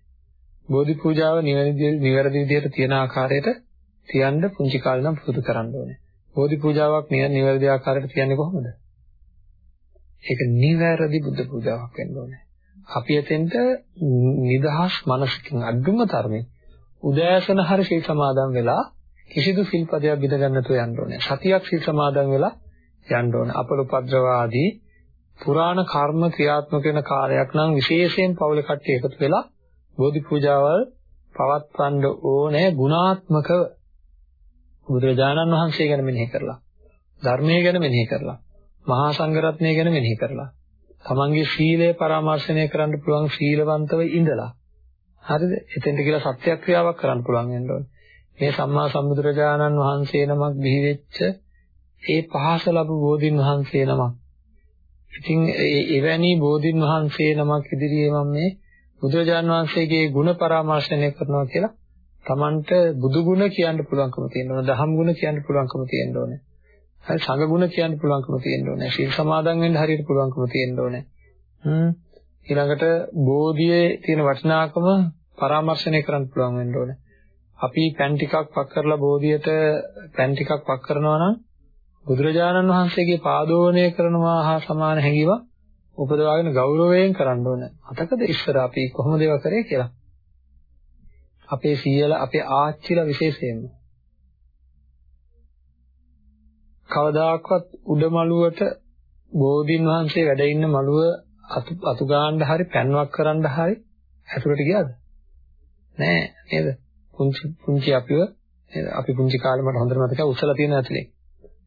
බෝධි පූජාව නිවැරදි විදිහට තියෙන ආකාරයට තියන්න පුංචි කාලේ නම් පුරුදු කරන්න ඕනේ. බෝධි පූජාවක් නිවැරදි ආකාරයට තියන්නේ කොහොමද? ඒක නිවැරදි බුද්ධ පූජාවක් වෙන්න ඕනේ. අපි එතෙන්ට නිදහස් මනසකින් අඩුම තරමේ උදෑසන හරි සීල් සමාදන් වෙලා කිසිදු සිල්පදයක් බිඳ ගන්නතෝ යන්න ඕනේ. සතියක් සීල් සමාදන් වෙලා යන්න ඕනේ. අපලුපද්‍රව ආදී පුරාණ කර්ම ක්‍රියාත්මක වෙන කාලයක් නම් විශේෂයෙන් පවුල කට්ටිය එකතු වෙලා බෝධි පූජාවල් පවත්වන්න ඕනේ ගුණාත්මකව බුදුරජාණන් වහන්සේ ගැන මෙනෙහි කරලා ධර්මයේ ගැන මෙනෙහි කරලා මහා සංඝරත්නය ගැන මෙනෙහි කරලා තමන්ගේ සීලය පරාමර්ශනය කරන්න පුළුවන් සීලවන්තව ඉඳලා හරිද? එතෙන්ට කියලා සත්‍යක්‍රියාවක් කරන්න පුළුවන් වෙන්න ඕනේ. මේ සම්මා සම්බුදුරජාණන් වහන්සේ නමක් බිහි වෙච්ච ඒ පහස ලැබු බෝධින් වහන්සේ නමක්. ඉතින් එවැනි බෝධින් වහන්සේ නමක් ඉදිරියේ මම මේ බුදුරජාන් වහන්සේගේ ගුණ පරාමර්ශනය කරනවා කියලා Tamanට බුදු ගුණ කියන්න පුළුවන්කම තියෙන්න ඕනේ. දහම් ගුණ කියන්න පුළුවන්කම තියෙන්න ඕනේ. හරි සංඝ ගුණ කියන්න පුළුවන්කම තියෙන්න ඕනේ. සීල් සමාදන් වෙන්න හරියට පුළුවන්කම තියෙන්න ඕනේ. හ්ම් ඊළඟට බෝධියේ තියෙන වටිනාකම පරාමර්ශනය කරන්න පුළුවන් වෙන්න ඕනේ. අපි පෑන් ටිකක් පක් කරලා බෝධියට පෑන් ටිකක් පක් කරනවා නම් බුදුරජාණන් වහන්සේගේ පාදෝණය කරනවා හා සමාන හැඟීමක් උපදවාගෙන ගෞරවයෙන් කරන්න ඕන. අතකද ඉස්සර අපි කොහොමද ඒවා කරේ කියලා. අපේ සීයලා අපේ ආච්චිලා විශේෂයෙන්ම කවදාකවත් උඩ මළුවට බෝධින් වහන්සේ වැඩ ඉන්න මළුව අතු අතු ගන්න හරි පැන්වක් කරන්න හරි ඇතුළට ගියාද? නෑ නේද? පුංචි පුංචි අපිව අපි පුංචි කාලේ මට හොඳට මතකයි උසලා තියෙන ඇතුලේ.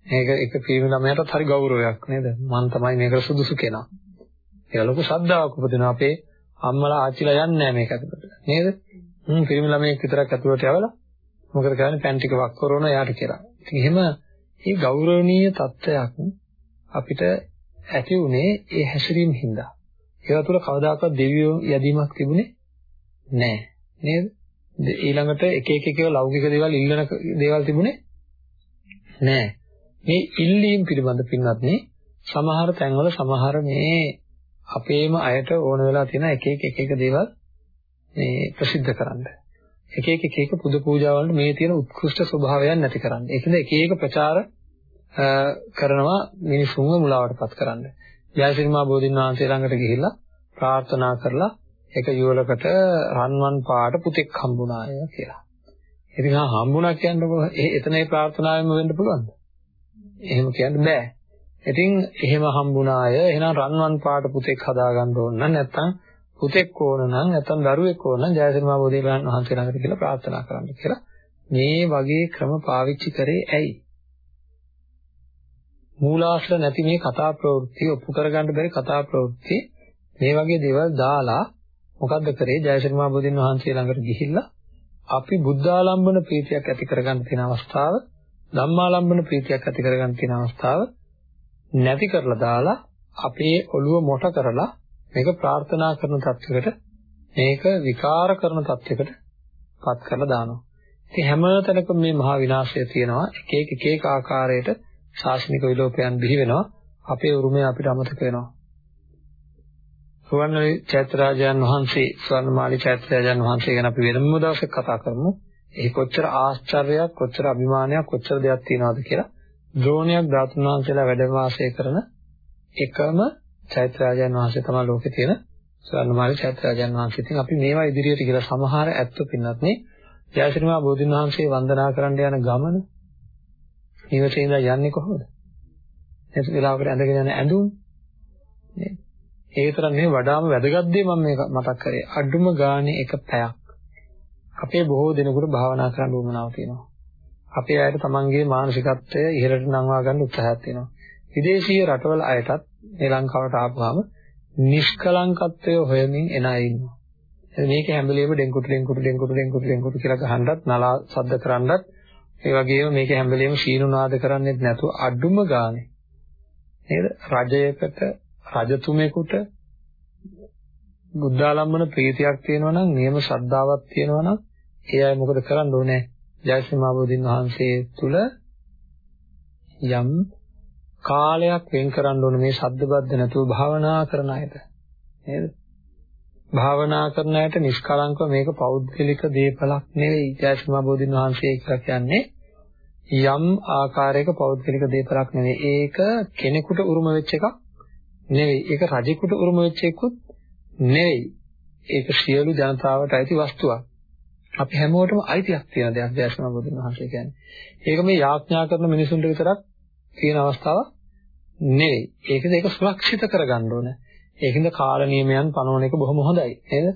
මේක එක පිරිමි ළමයාටත් හරි ගෞරවයක් නේද? මම තමයි මේකට සුදුසු කෙනා. ඒක ලොකු ශ්‍රද්ධාවක් උපදිනවා අපේ අම්මලා ආච්චිලා යන්නේ නැහැ මේක ඇතුළට. නේද? හ්ම් පිරිමි ළමයෙක් විතරක් ඇතුළට යවලා මොකද කරන්නේ පෑන් ටික වක් කරන යාට කියලා. ඉතින් එහෙම මේ ගෞරවනීය තත්ත්වයක් අපිට ඇති උනේ ඒ හැසිරීම හින්දා. ඒවා තුළ කවදාකවත් දෙවියෝ යදීමක් තිබුණේ නැහැ. නේද? ඊළඟට එක එක එක ලෞකික දේවල් ඉල්ලන දේවල් තිබුණේ නෑ. මේ ඉල්ලීම් පිළිබඳ පින්වත් මේ සමහර තැන්වල සමහර මේ අපේම අයට ඕන වෙලා තියෙන එක එක එක එක දේවල් මේ ප්‍රසිද්ධ කරන්න. එක එක එක එක පුද පූජා වලට මේ තියෙන උත්කෘෂ්ඨ ස්වභාවයන් නැති කරන්න. ඒකද එක එක ප්‍රචාර කරනවා මිනිසුන්ව මුලාවටපත් කරන්න. ජයසිරිමා බෝධින් වහන්සේ ළඟට ගිහිල්ලා ප්‍රාර්ථනා කරලා එක යුවලකට රන්වන් පාට පුතෙක් හම්බුණාය කියලා. ඉතින් ආ හම්බුණා කියන්නකො එතන ඒ ප්‍රාර්ථනාවෙම වෙන්න පුළුවන්ද? එහෙම කියන්න බෑ. ඉතින් එහෙම හම්බුණාය එහෙනම් රන්වන් පාට පුතෙක් හදාගන්න ඕන නම් නැත්තම් පුතෙක් ඕන නම් නැත්තම් දරුවෙක් ඕන නම් ජයසිරිමා බෝධිලාන් වහන්සේ ළඟට කියලා ප්‍රාර්ථනා කරන්න කියලා මේ වගේ ක්‍රම පාවිච්චි කරේ ඇයි? මූලාශ්‍ර නැති මේ කතා ප්‍රවෘත්ති ඔප්පු කරගන්න බැරි කතා ප්‍රවෘත්ති මේ වගේ දේවල් දාලා මොකද්ද කරේ ජයශ්‍රීමා බෝධින් වහන්සේ ළඟට ගිහිල්ලා අපි බුද්ධාලම්බන ප්‍රීතියක් ඇති කරගන්න තියෙන අවස්ථාව ධම්මාලම්බන ප්‍රීතියක් ඇති කරගන්න තියෙන අවස්ථාව නැති කරලා දාලා අපේ ඔළුව මොට කරලා මේක ප්‍රාර්ථනා කරන තත්යකට මේක විකාර කරන තත්යකට පත් කරලා දානවා. ඉතින් හැම තැනකම මේ මහා විනාශය තියෙනවා එක එක එක එක ආකාරයට ශාසනික විලෝපයන් බිහි වෙනවා අපේ උරුමය අපිට අමතක වෙනවා. සුවර්ණලි චෛත්‍යරාජයන් වහන්සේ ස්වර්ණමාලි චෛත්‍යරාජයන් වහන්සේ ගැන අපි වෙනම දවසක් කතා කරමු. ඒ කොච්චර ආශ්චර්යයක් කොච්චර අභිමානයක් කොච්චර දෙයක් තියෙනවද කියලා ද්‍රෝණයක් ධාතුන් වහන්සේලා වැඩ වාසය කරන එකම චෛත්‍යරාජයන් වහන්සේ තමයි ලෝකේ තියෙන ස්වර්ණමාලි චෛත්‍යරාජයන් වහන්සේ. ඉතින් අපි මේවා ඉදිරියට කියලා සමහර ඇත්ත පින්නත් නේ ජයශ්‍රීමා බෝධින් වහන්සේ වන්දනා කරන්න යන ගමන නිවසේ ඉඳලා යන්නේ කොහොමද? එතන වෙලාවකට ඇඳගෙන යන ඇඳුම් නේද? ඒ විතරක් නෙවෙයි වඩාම වැදගත් දේ මම මේක මතක් කරේ. අඩුම ගානේ එක පැයක්. අපේ බොහෝ දෙනෙකුට භාවනා කරන්න උවමනාවක් තියෙනවා. අපේ අයට තමන්ගේ මානසිකත්වය ඉහළට නංවා ගන්න උත්සාහයක් තියෙනවා. විදේශීය රටවල අයටත් මේ ලංකාවට ආපුවාම නිෂ්කලංකත්වය හොයමින් එන අය ඉන්නවා. මේක හැම වෙලේම ඩෙන්කුට ඩෙන්කුට ඩෙන්කුට ඩෙන්කුට ඩෙන්කුට කියලා ගහනවත් නලා සද්ද කරන්නත් ඒ වගේම මේක හැම වෙලේම සීනුනාද කරන්නේත් නැතුව අඩුම ගානේ. නේද? රජයකට රජතුමෙකුට බුද්ධාලම්බන ප්‍රීතියක් තියෙනවා නම් නියම ශ්‍රද්ධාවක් තියෙනවා නම් ඒ අය මොකද කරන්න ඕනේ? ජයශ්‍රී බෝධින් වහන්සේ තුල යම් කාලයක් වෙන් කරන්න ඕනේ මේ ශබ්දබද්ද නැතුව භාවනා කරන අයට නේද භාවනා කරන අයට නිෂ්කලංකව මේක පෞද්ගලික දේපලක් නෙවෙයි ජයශ්‍රී බෝධින් වහන්සේ කියලා කියන්නේ යම් ආකාරයක පෞද්ගලික දේපලක් නෙවෙයි ඒක කෙනෙකුට උරුම වෙච්ච එකක් නෙවෙයි. ඒක රජෙකුට උරුම වෙච්ච එකකුත් නෙවෙයි. ඒක සියලු ජනතාවට අයිති වස්තුවක්. අපි හැමෝටම අයිතියක් තියෙන දෙයක් දේශනා බුදුන් වහන්සේ කියන්නේ. ඒක මේ යාඥා කරන මිනිසුන්ට විතරක් තියෙන අවස්ථාවක් නෙවෙයි. ඒකද ඒක සුරක්ෂිත කරගන්න ඕන. ඒකින්ද කාල නියමයන් පනවන එක බොහොම හොඳයි. නේද?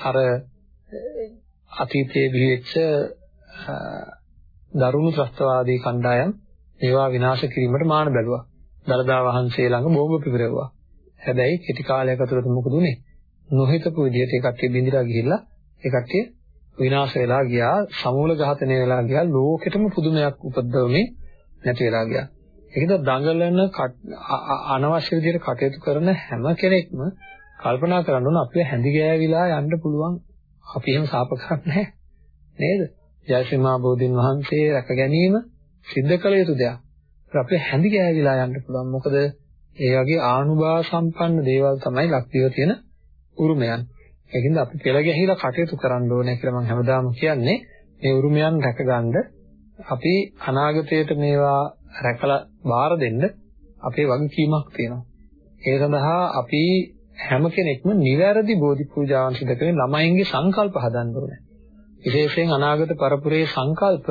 අර අතීතයේ බිහිවෙච්ච දරුණු ත්‍රස්තවාදී කණ්ඩායම් ඒවා විනාශ කිරීමට මාන බැලුවා. දලදා වහන්සේ ළඟ බෝම්බ පිපිරෙව්වා. හැබැයි කෙටි කාලයක් ඇතුළත මොකද උනේ? නොහිතපු විදිහට ඒ කට්ටිය බින්දිලා ගිහිල්ලා ඒ කට්ටිය විනාශ වෙලා ගියා, සමූල ඝාතනය වෙලා ගියා, ලෝකෙටම පුදුමයක් උපද්දවමින් නැති වෙලා ගියා. ඒකද දඟලන අනවශ්‍ය විදිහට කටයුතු කරන හැම කෙනෙක්ම කල්පනා කරන්න ඕන අපිව හැඳි ගෑවිලා යන්න පුළුවන්. අපි එහෙම සාප කරන්නේ නේද? ජයශ්‍රීමා බෝධින් වහන්සේ රැක ගැනීම සිද්ධ කළ යුතු දෙයක්. අපිට හැඳි ගෑවිලා යන්න පුළුවන්. මොකද ඒ වගේ ආනුභාව සම්පන්න දේවල් තමයි ලක්දිව තියෙන උරුමයන්. ඒකින්ද අපි පෙළ ගැහිලා කටයුතු කරන්න ඕනේ කියලා මම හැමදාම කියන්නේ. මේ උරුමයන් රැකගන්න අපි අනාගතයට මේවා රැකලා බාර දෙන්න අපේ වගකීමක් තියෙනවා. ඒ සඳහා අපි හැම කෙනෙක්ම නිවැරදි බෝධි පූජාවන් සිදු කරමින් ළමයින්ගේ සංකල්ප හදන්න ඕනේ. විශේෂයෙන් අනාගත පරපුරේ සංකල්ප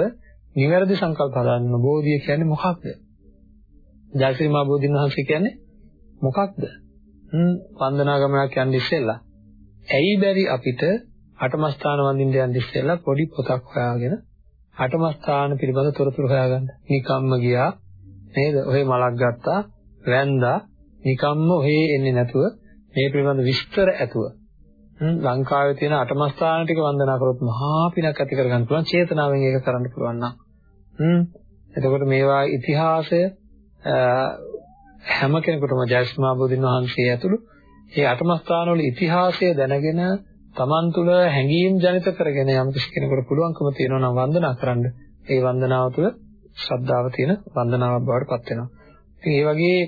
නිවැරදි සංකල්ප හදන්න බෝධිය කියන්නේ මොකක්ද? ජයශ්‍රී මහ බෝධින් වහන්සේ කියන්නේ මොකක්ද? හ්ම් වන්දනා ගමනක් යන්න ඉස්සෙල්ලා. ඇයි බැරි අපිට අටමස්ථාන වඳින්න යන්න ඉස්සෙල්ලා පොඩි පොතක් හොයාගෙන අටමස්ථාන පිළිබඳ තොරතුරු හොයාගන්න. නිකම්ම ගියා. නේද? ඔහෙ මලක් ගත්තා, වැන්දා, නිකම්ම ඔහෙ එන්නේ නැතුව මේ පිළිබඳ විස්තර ඇතුව. ලංකාවේ තියෙන අටමස්ථාන ටික වන්දනා කරොත් මහා පිනක් ඇති කරගන්න පුළුවන්. චේතනාවෙන් ඒක කරන්න පුළුවන් නම්. හ්ම්. එතකොට මේවා ඉතිහාසය හැම කෙනෙකුටම ජයස්මා බෝධින් වහන්සේ ඇතුළු. මේ අටම ස්ථානවල ඉතිහාසය දැනගෙන Taman තුල හැඟීම් ජනිත කරගෙන යම් කිසි කෙනෙකුට පුළුවන්කම තියෙනවා නම් වන්දනා කරන්න ඒ වන්දනාව තුළ ශ්‍රද්ධාව තියෙන වන්දනාවක් බවට පත් වෙනවා. ඉතින් ඒ වගේ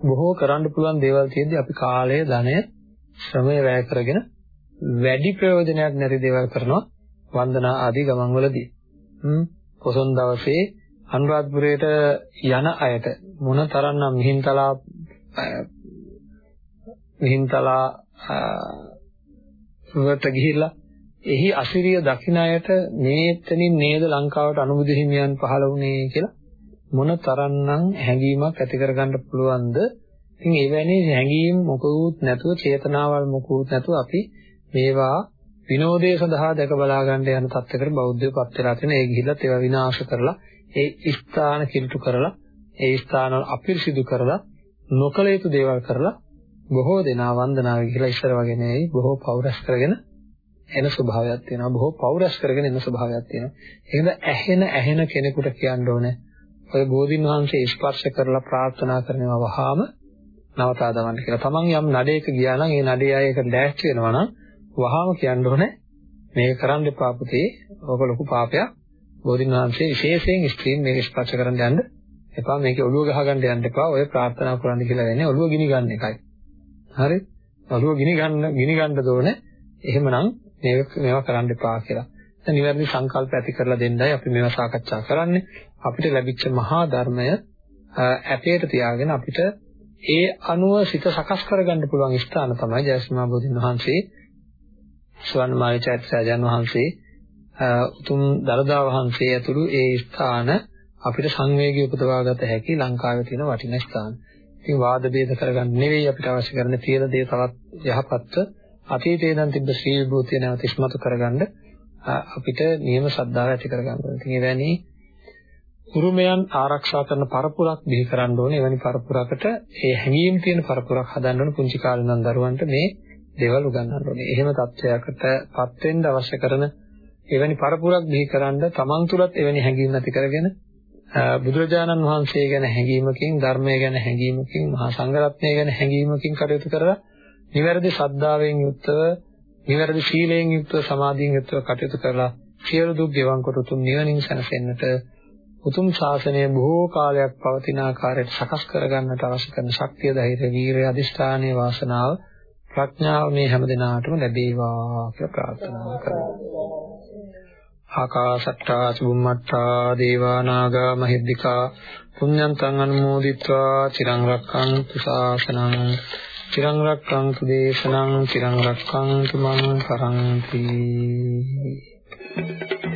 බොහෝ කරන්න පුළුවන් දේවල් තියෙද්දි අපි කාලය, ධනය, ශ්‍රමය වැය කරගෙන වැඩි ප්‍රයෝජනයක් නැති දේවල් කරනවා වන්දනා ආදී ගමන්වලදී. හ්ම් පොසොන් දවසේ අනුරාධපුරයට යන අයට මොන තරම්නම් මිහින්තලා මිහින්තලා වලට ගිහිල්ලා එහි අසිරිය දකින්න අයට මේතනින් නේද ලංකාවට අනුබුදු හිමියන් පහළ වුණේ කියලා මොන තරම්නම් හැඟීමක් ඇති කරගන්න පුළුවන්ද? ඉතින් එවැනි හැඟීම් මොකුත් නැතුව චේතනාවල් මොකුත් නැතුව අපි මේවා විනෝදයේ සඳහා දැක බලා ගන්න යන තත්ත්වයකට බෞද්ධයෝපත් වෙලා තියෙන ඒ ගිහිල්ලත් ඒවා විනාශ කරලා ඒ ස්ථාන කිලුටු කරලා ඒ ස්ථානවල අපිරිසිදු කරලා නොකල යුතු දේවල් කරලා බොහෝ දෙනා වන්දනාවේ ගිහිලා ඉස්සර වගේ නෙවෙයි බොහෝ පෞරස් කරගෙන එන ස්වභාවයක් තියෙනවා බොහෝ පෞරස් කරගෙන එන ස්වභාවයක් තියෙනවා එහෙනම් ඇහෙන ඇහෙන කෙනෙකුට කියන්න ඕනේ ඔය බෝධින් වහන්සේ ස්පර්ශ කරලා ප්‍රාර්ථනා කරනවා වහාම නවතා දවන්න කියලා. තමන් යම් නඩේක ගියා නම් ඒ නඩේ අය එකට ඩෑෂ් වෙනවා නම් වහාම කියන්න ඕනේ මේක කරන්න එපා පුතේ. ඔක ලොකු පාපයක්. බෝධින් වහන්සේ විශේෂයෙන් ස්ත්‍රීන් මේක ස්පර්ශ කරන්න යන්න එපා. මේකේ ඔළුව ගහගන්න යන්න එපා. ඔය ප්‍රාර්ථනා කරන්න කියලා වෙන්නේ ඔළුව ගිනි ගන්න එකයි. හරි? ඔළුව ගිනි ගන්න ගිනි ගන්න දෝනේ. එහෙමනම් මේක මේවා කරන්න එපා කියලා. දැන් නිවැරදි සංකල්ප ඇති කරලා දෙන්නයි අපි මේවා සාකච්ඡා කරන්නේ. අපිට ලැබිච්ච මහා ධර්මය ඇතේට තියාගෙන අපිට ඒ අනුව සිත සකස් කරගන්න පුළුවන් ස්ථාන තමයි ජයශ්‍රීමා බෝධින් වහන්සේ ස්වර්ණමාලි චෛත්‍යයන් වහන්සේ උතුම් දරදා වහන්සේ ඇතුළු ඒ ස්ථාන අපිට සංවේගී උපදවාගත හැකි ලංකාවේ තියෙන වටිනා ස්ථාන. ඉතින් වාද ભેද කරගන්න නෙවෙයි අපිට අවශ්‍ය කරන්නේ තියෙන දේ තවත් යහපත්ව අතීතයේ ඉඳන් තිබ්බ ශ්‍රී විභූතිය නැවත ඉස්මතු කරගන්න අපිට නියම ශ්‍රද්ධාව ඇති කරගන්න ඕනේ. ඉතින් එවැනි උරුමයන් ආරක්ෂා කරන පරපුරක් බිහි කරන්න ඕනේ. එවැනි පරපුරකට ඒ හැඟීම් තියෙන පරපුරක් හදන්න ඕනේ පුංචි කාලේ ඉඳන් දරුවන්ට මේ දේවල් උගන්වන්න ඕනේ. එහෙම තත්ත්වයකටපත් වෙන්න අවශ්‍ය කරන එවැනි පරපුරක් බිහි කරන්න තමන් තුළත් එවැනි හැඟීම් ඇති කරගෙන බුදුරජාණන් වහන්සේ ගැන හැඟීමකින් ධර්මය ගැන හැඟීමකින් මහා සංඝරත්නය ගැන හැඟීමකින් කටයුතු කරලා නිවැරදි ශ්‍රද්ධාවෙන් යුක්තව නිවැරදි සීලයෙන් යුක්තව සමාධියෙන් යුක්තව කටයුතු කරලා සියලු දුක් ගෙවන් කොට උතුම් නිවනින් සැනසෙන්නට උතුම් ශාසනය බොහෝ කාලයක් පවතින ආකාරයට සකස් කරගන්නට අවශ්‍ය කරන ශක්තිය, ධෛර්යය, වීරිය, අදිෂ්ඨානීය වාසනාව, ප්‍රඥාව මේ හැම දිනාටම ලැබේවා කියලා ප්‍රාර්ථනා කරනවා. ආකාශට්ටා චුම්මට්ටා දේවා නාග මහිද්దికා පුඤ්ඤන්තං අනුමෝදිත්වා චිරං රක්ඛන්තු ශාසනං චිරං රක්ඛන්තු දේශනං චිරං රක්ඛන්තු මං කරන්ති Thank you.